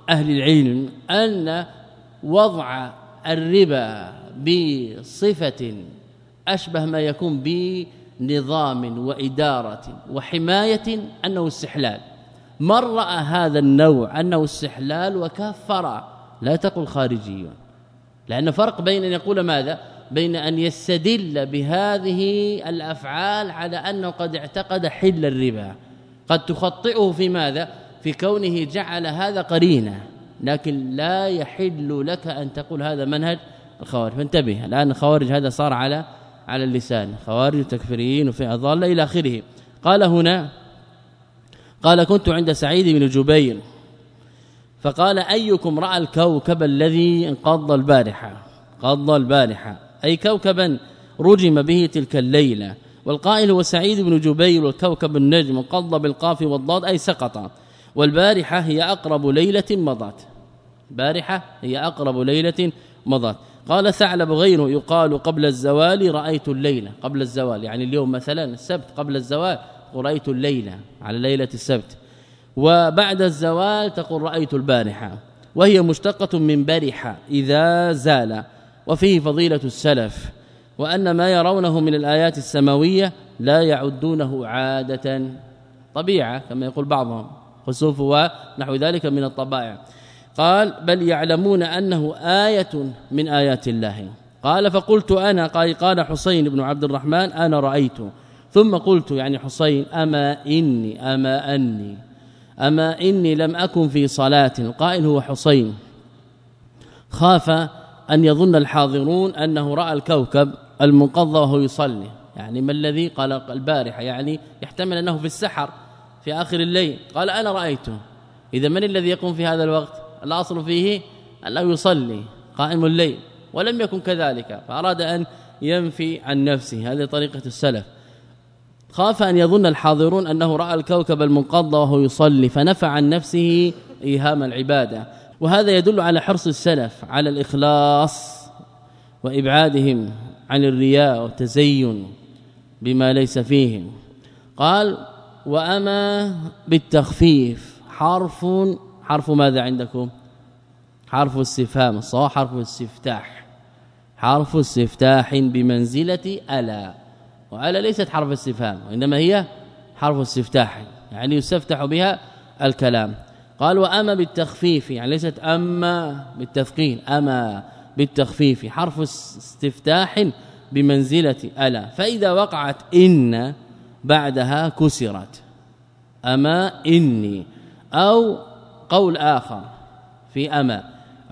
أهل العلم أن وضع الربا بصفة أشبه ما يكون بنظام وإدارة وحماية أنه استحلال. من رأى هذا النوع أنه استحلال وكفر لا تقل خارجي لأن فرق بين أن يقول ماذا؟ بين أن يستدل بهذه الأفعال على أنه قد اعتقد حل الربا. قد تخطئه في ماذا؟ في كونه جعل هذا قرينة. لكن لا يحل لك أن تقول هذا منهج الخوارج. فانتبه الآن الخوارج هذا صار على على اللسان خوارج تكفيريين وفي اضال إلى آخره. قال هنا قال كنت عند سعيد بن جبير. فقال أيكم رأى الكوكب الذي انقض البارحة؟ قضى البارحة. أي كوكبا رجم به تلك الليلة. والقائل هو سعيد بن جبير والكوكب النجم قضى بالقاف والضاد أي سقط. والبارحة هي أقرب ليلة مضت. بارحة هي أقرب ليلة مضت. قال ثعلب غيره يقال قبل الزوال رأيت الليلة قبل الزوال يعني اليوم مثلا السبت قبل الزوال ورأيت الليلة على ليلة السبت. وبعد الزوال تقول رأيت البارحة. وهي مشتقة من برحة إذا زال. وفيه فضيلة السلف. وأن ما يرونه من الآيات السماوية لا يعدونه عادة. طبيعة كما يقول بعضهم. خسوف ونحو ذلك من الطبائع. قال بل يعلمون أنه آية من آيات الله. قال فقلت أنا قال قال حسين بن عبد الرحمن أنا رأيت. ثم قلت يعني حسين أما إني أما أني أما إني لم أكن في صلاة. القائل هو حسين. خاف أن يظن الحاضرون أنه رأى الكوكب المنقضى وهو يصلي. يعني ما الذي؟ قال البارحة يعني يحتمل أنه في السحر في آخر الليل. قال أنا رأيته. إذا من الذي يقوم في هذا الوقت؟ الأصل فيه انه يصلي قائم الليل ولم يكن كذلك فأراد أن ينفي عن نفسه. هذه طريقة السلف. خاف أن يظن الحاضرون أنه رأى الكوكب المنقض وهو يصلي فنفى عن نفسه إيهام العبادة. وهذا يدل على حرص السلف على الإخلاص وإبعادهم عن الرياء والتزين بما ليس فيهم. قال وأما بالتخفيف حرف حرف ماذا عندكم؟ حرف استفهام الصواب حرف استفتاح. حرف استفتاح بمنزلة ألا. وألا ليست حرف استفهام وإنما هي حرف استفتاح يعني يستفتح بها الكلام. قال وأما بالتخفيف يعني ليست أما بالتثقيل أما بالتخفيف حرف استفتاح بمنزلة ألا. فإذا وقعت إن بعدها كسرت. أما إني أو قول آخر في أما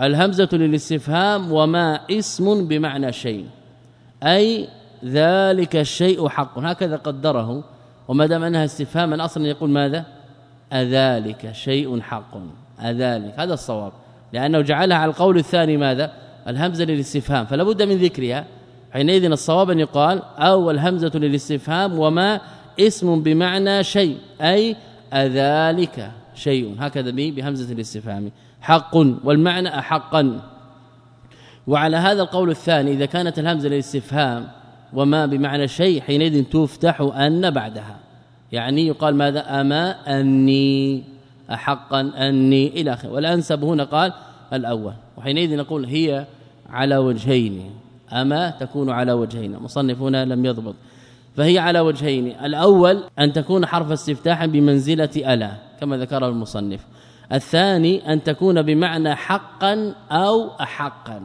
الهمزة للاستفهام وما اسم بمعنى شيء أي ذلك الشيء حق. هكذا قدره وما دام أنها استفهاما أصلا يقول ماذا؟ أذلك شيء حق. أذلك هذا الصواب لأنه جعلها على القول الثاني ماذا؟ الهمزة للاستفهام. فلا بد من ذكرها. حينئذ الصواب أن يقال أو الهمزة للاستفهام وما اسم بمعنى شيء أي أذلك. شيء. هكذا به بهمزة الاستفهام. حق والمعنى احقا. وعلى هذا القول الثاني إذا كانت الهمزة للاستفهام وما بمعنى شيء حينئذ تفتح أن بعدها. يعني يقال ماذا؟ أما أني. احقا أني. إلى آخره. والانسب هنا قال الأول. وحينئذ نقول هي على وجهين. أما تكون على وجهين. مصنفون لم يضبط. فهي على وجهين. الأول أن تكون حرف استفتاح بمنزلة ألا. كما ذكره المصنف. الثاني أن تكون بمعنى حقا أو احقا.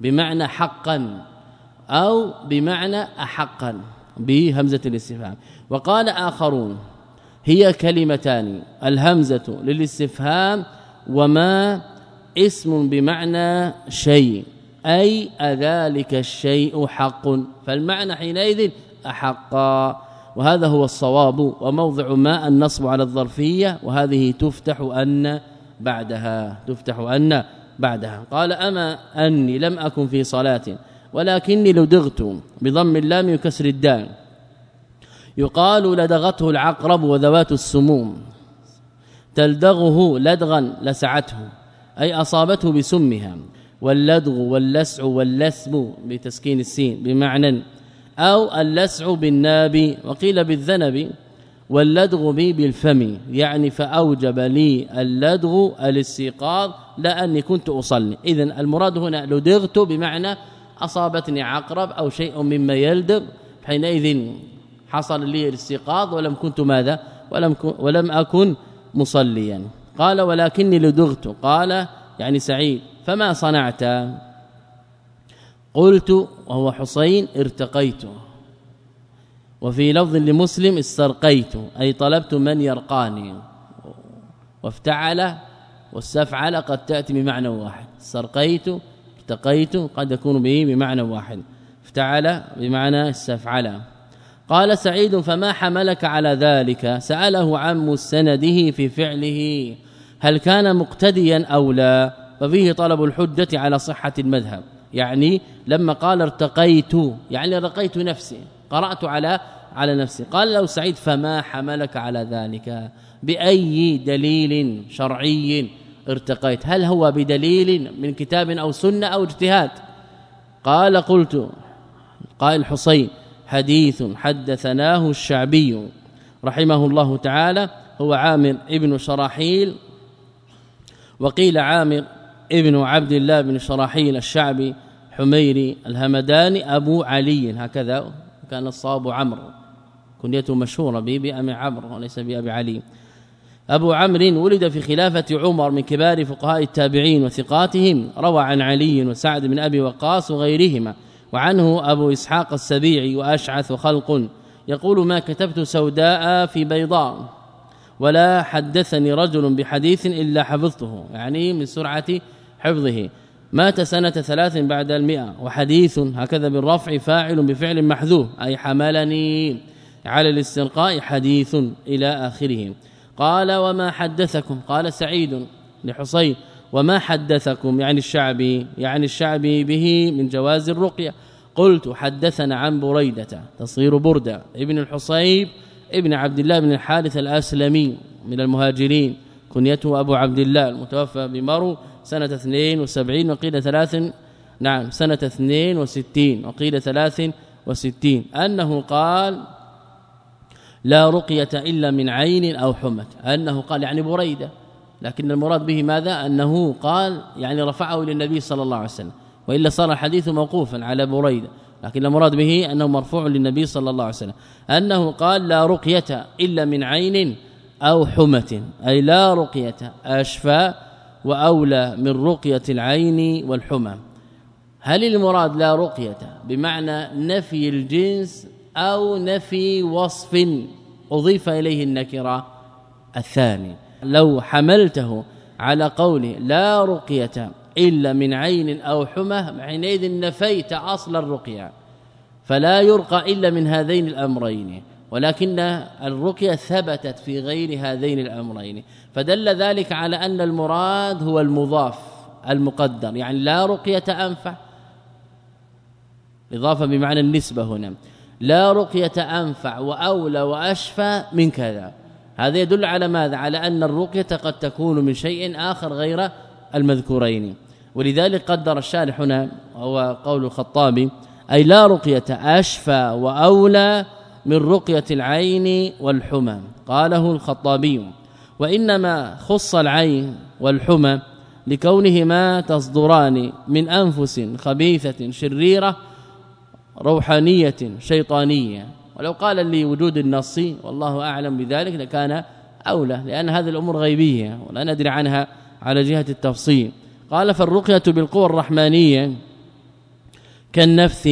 بمعنى حقا أو بمعنى احقا. بهمزة الاستفهام. وقال آخرون هي كلمتان. الهمزة للاستفهام وما اسم بمعنى شيء. أي أذلك الشيء حق. فالمعنى حينئذ احقا. وهذا هو الصواب وموضع ما النصب على الظرفية وهذه تفتح أن بعدها تفتح أن بعدها. قال أما أني لم أكن في صلاة ولكني لدغت بضم اللام وكسر الدال. يقال لدغته العقرب وذوات السموم. تلدغه لدغا لسعته أي أصابته بسمها. واللدغ واللسع واللسم بتسكين السين بمعنى أو اللسع بالناب وقيل بالذنب واللدغ بي بالفم. يعني فأوجب لي اللدغ الاستيقاظ لاني كنت أصلي. اذا المراد هنا لدغت بمعنى أصابتني عقرب أو شيء مما يلدغ. حينئذ حصل لي الاستيقاظ ولم كنت ماذا؟ ولم ولم أكن مصليا. قال ولكني لدغت. قال يعني سعيد. فما صنعت؟ قلت وهو حسين ارتقيت. وفي لفظ لمسلم استرقيت أي طلبت من يرقاني. وافتعل واستفعل قد تأتي بمعنى واحد. استرقيت ارتقيت قد يكون به بمعنى واحد. افتعل بمعنى استفعل. قال سعيد فما حملك على ذلك؟ سأله عن مستنده في فعله. هل كان مقتديا أو لا؟ ففيه طلب الحجة على صحة المذهب. يعني لما قال ارتقيت يعني رقيت نفسي قرأت على على نفسي. قال له سعيد فما حملك على ذلك؟ بأي دليل شرعي ارتقيت؟ هل هو بدليل من كتاب أو سنة أو اجتهاد؟ قال قلت قائل حسين حديث حدثناه الشعبي رحمه الله تعالى هو عامر ابن شراحيل وقيل عامر ابن عبد الله بن شراحيل الشعبي حميري الهمداني أبو علي هكذا كان الصواب عمرو. كنيته مشهورة به بأبي عمرو وليس بأبي علي. أبو عمرو ولد في خلافة عمر من كبار فقهاء التابعين وثقاتهم روى عن علي وسعد بن أبي وقاص وغيرهما وعنه أبو إسحاق السبيعي وأشعث خلق. يقول ما كتبت سوداء في بيضاء ولا حدثني رجل بحديث إلا حفظته. يعني من سرعة حفظه. مات سنة ثلاث بعد المئة وحديث هكذا بالرفع فاعل بفعل محذوف أي حملني على الاسترقاء حديث إلى آخره. قال وما حدثكم؟ قال سعيد لحصين وما حدثكم؟ يعني الشعبي يعني الشعبي به من جواز الرقية. قلت حدثنا عن بريدة تصغير بردة ابن الحصيب ابن عبد الله بن الحارث الأسلمي من المهاجرين كنيته أبو عبد الله المتوفى بمرو سنة 72 وقيل 3 نعم سنة 62 وقيل 63 أنه قال لا رقية إلا من عين أو حمة. أنه قال يعني بريدة. لكن المراد به ماذا؟ أنه قال يعني رفعه إلى النبي صلى الله عليه وسلم. وإلا صار الحديث موقوفا على بريدة. لكن المراد به أنه مرفوع للنبي صلى الله عليه وسلم. أنه قال لا رقية إلا من عين أو حمة. أي لا رقية أشفى وأولى من رقية العين والحمى. هل المراد لا رقية بمعنى نفي الجنس أو نفي وصف أضيف إليه النكرة الثاني؟ لو حملته على قوله لا رقية إلا من عين أو حمى حينئذ نفيت أصل الرقية فلا يرقى إلا من هذين الأمرين. ولكن الرقية ثبتت في غير هذين الأمرين. فدل ذلك على أن المراد هو المضاف المقدر يعني لا رقية أنفع. إضافة بمعنى النسبة هنا. لا رقية أنفع وأولى وأشفى من كذا. هذا يدل على ماذا؟ على أن الرقية قد تكون من شيء آخر غير المذكورين. ولذلك قدر الشارح هنا هو قول الخطابي أي لا رقية أشفى وأولى من رقية العين والحمى. قاله الخطابي وإنما خص العين والحمى لكونهما تصدران من أنفس خبيثة شريرة روحانية شيطانية. ولو قال لي وجود النص والله أعلم بذلك لكان أولى لأن هذه الأمور غيبية ولا ندري عنها على جهة التفصيل. قال فالرقية بالقوى الرحمانية كالنفث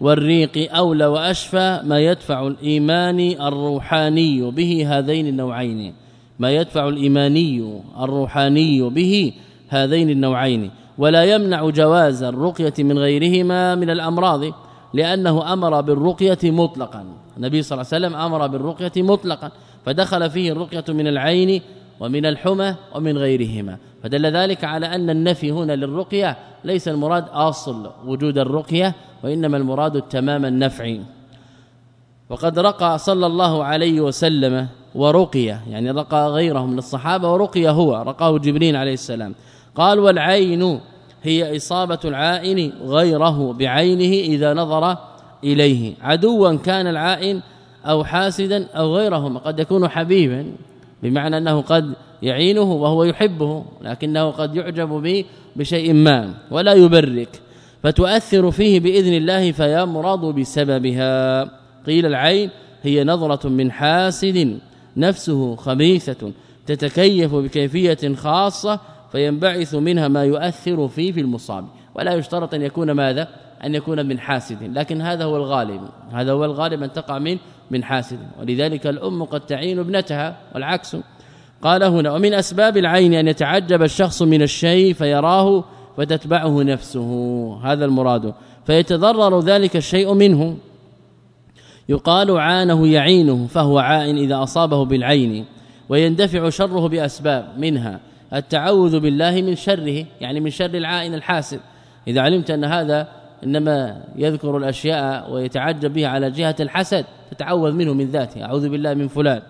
والريق أولى وأشفى ما يدفع الإيمان الروحاني به هذين النوعين. ما يدفع الإيماني الروحاني به هذين النوعين. ولا يمنع جواز الرقية من غيرهما من الأمراض لأنه أمر بالرقية مطلقا. النبي صلى الله عليه وسلم أمر بالرقية مطلقا فدخل فيه الرقية من العين ومن الحمى ومن غيرهما. فدل ذلك على أن النفي هنا للرقية ليس المراد أصل وجود الرقية وإنما المراد التمام النفعي وقد رقى صلى الله عليه وسلم ورقية يعني رقى غيره من الصحابة ورقية هو رقاه جبريل عليه السلام. قال والعين هي إصابة العائن غيره بعينه إذا نظر إليه. عدوا كان العائن أو حاسدا أو غيرهما قد يكون حبيبا بمعنى أنه قد يعينه وهو يحبه لكنه قد يعجب به بشيء ما ولا يبرك فتؤثر فيه بإذن الله فيمرض بسببها. قيل العين هي نظرة من حاسد نفسه خبيثة تتكيف بكيفية خاصة فينبعث منها ما يؤثر فيه في المصاب. ولا يشترط أن يكون ماذا؟ أن يكون من حاسد لكن هذا هو الغالب هذا هو الغالب أن تقع من من حاسد. ولذلك الأم قد تعين ابنتها والعكس قال هنا ومن أسباب العين أن يتعجب الشخص من الشيء فيراه فتتبعه نفسه. هذا المراد. فيتضرر ذلك الشيء منه. يقال عانه يعينه فهو عائن إذا أصابه بالعين ويندفع شره بأسباب منها. التعوذ بالله من شره يعني من شر العائن الحاسد. إذا علمت أن هذا إنما يذكر الأشياء ويتعجب بها على جهة الحسد تتعوذ منه من ذاته. أعوذ بالله من فلان.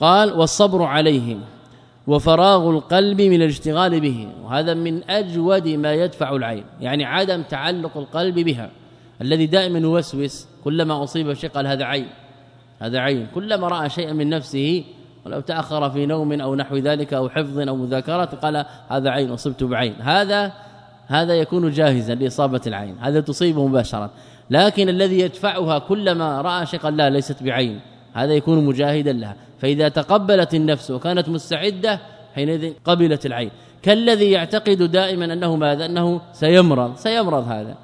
قال والصبر عليهم وفراغ القلب من الاشتغال به وهذا من أجود ما يدفع العين يعني عدم تعلق القلب بها الذي دائما يوسوس كلما أصيب بشيء قال هذا عين هذا عين كلما رأى شيئا من نفسه ولو تأخر في نوم أو نحو ذلك أو حفظ أو مذاكرة قال هذا عين اصبت بعين هذا هذا يكون جاهزا لإصابة العين هذا تصيبه مباشره لكن الذي يدفعها كلما رأى شيئا قال لا ليست بعين. هذا يكون مجاهدا لها. فإذا تقبلت النفس وكانت مستعدة حينئذ قبلت العين. كالذي يعتقد دائما أنه ماذا؟ أنه سيمرض. سيمرض هذا.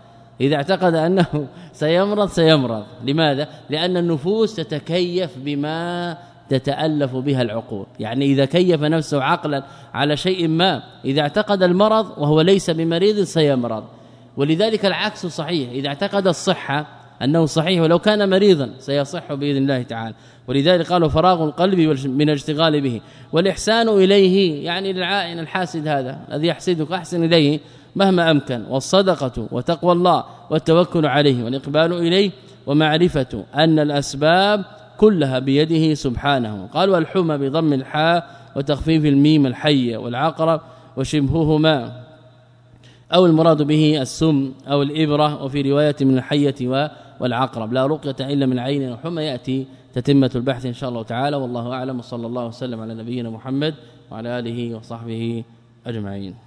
إذا اعتقد أنه سيمرض سيمرض. لماذا؟ لأن النفوس تتكيف بما تتألف بها العقول. يعني إذا كيف نفسه عقلا على شيء ما إذا اعتقد المرض وهو ليس بمريض سيمرض. ولذلك العكس صحيح. إذا اعتقد الصحة أنه صحيح ولو كان مريضا سيصح بإذن الله تعالى. ولذلك قالوا فراغ القلب من الاشتغال به. والإحسان إليه يعني للعائن الحاسد هذا الذي يحسدك أحسن إليه مهما أمكن. والصدقة وتقوى الله والتوكل عليه والإقبال إليه ومعرفة أن الأسباب كلها بيده سبحانه. قال والحمى بضم الحاء وتخفيف الميم الحية والعقرب وشبههما. أو المراد به السم أو الإبرة. وفي رواية من الحية والعقرب. لا رقية إلا من عين وحمى يأتي تتمة البحث إن شاء الله تعالى والله أعلم وصلى الله وسلم على نبينا محمد وعلى آله وصحبه أجمعين.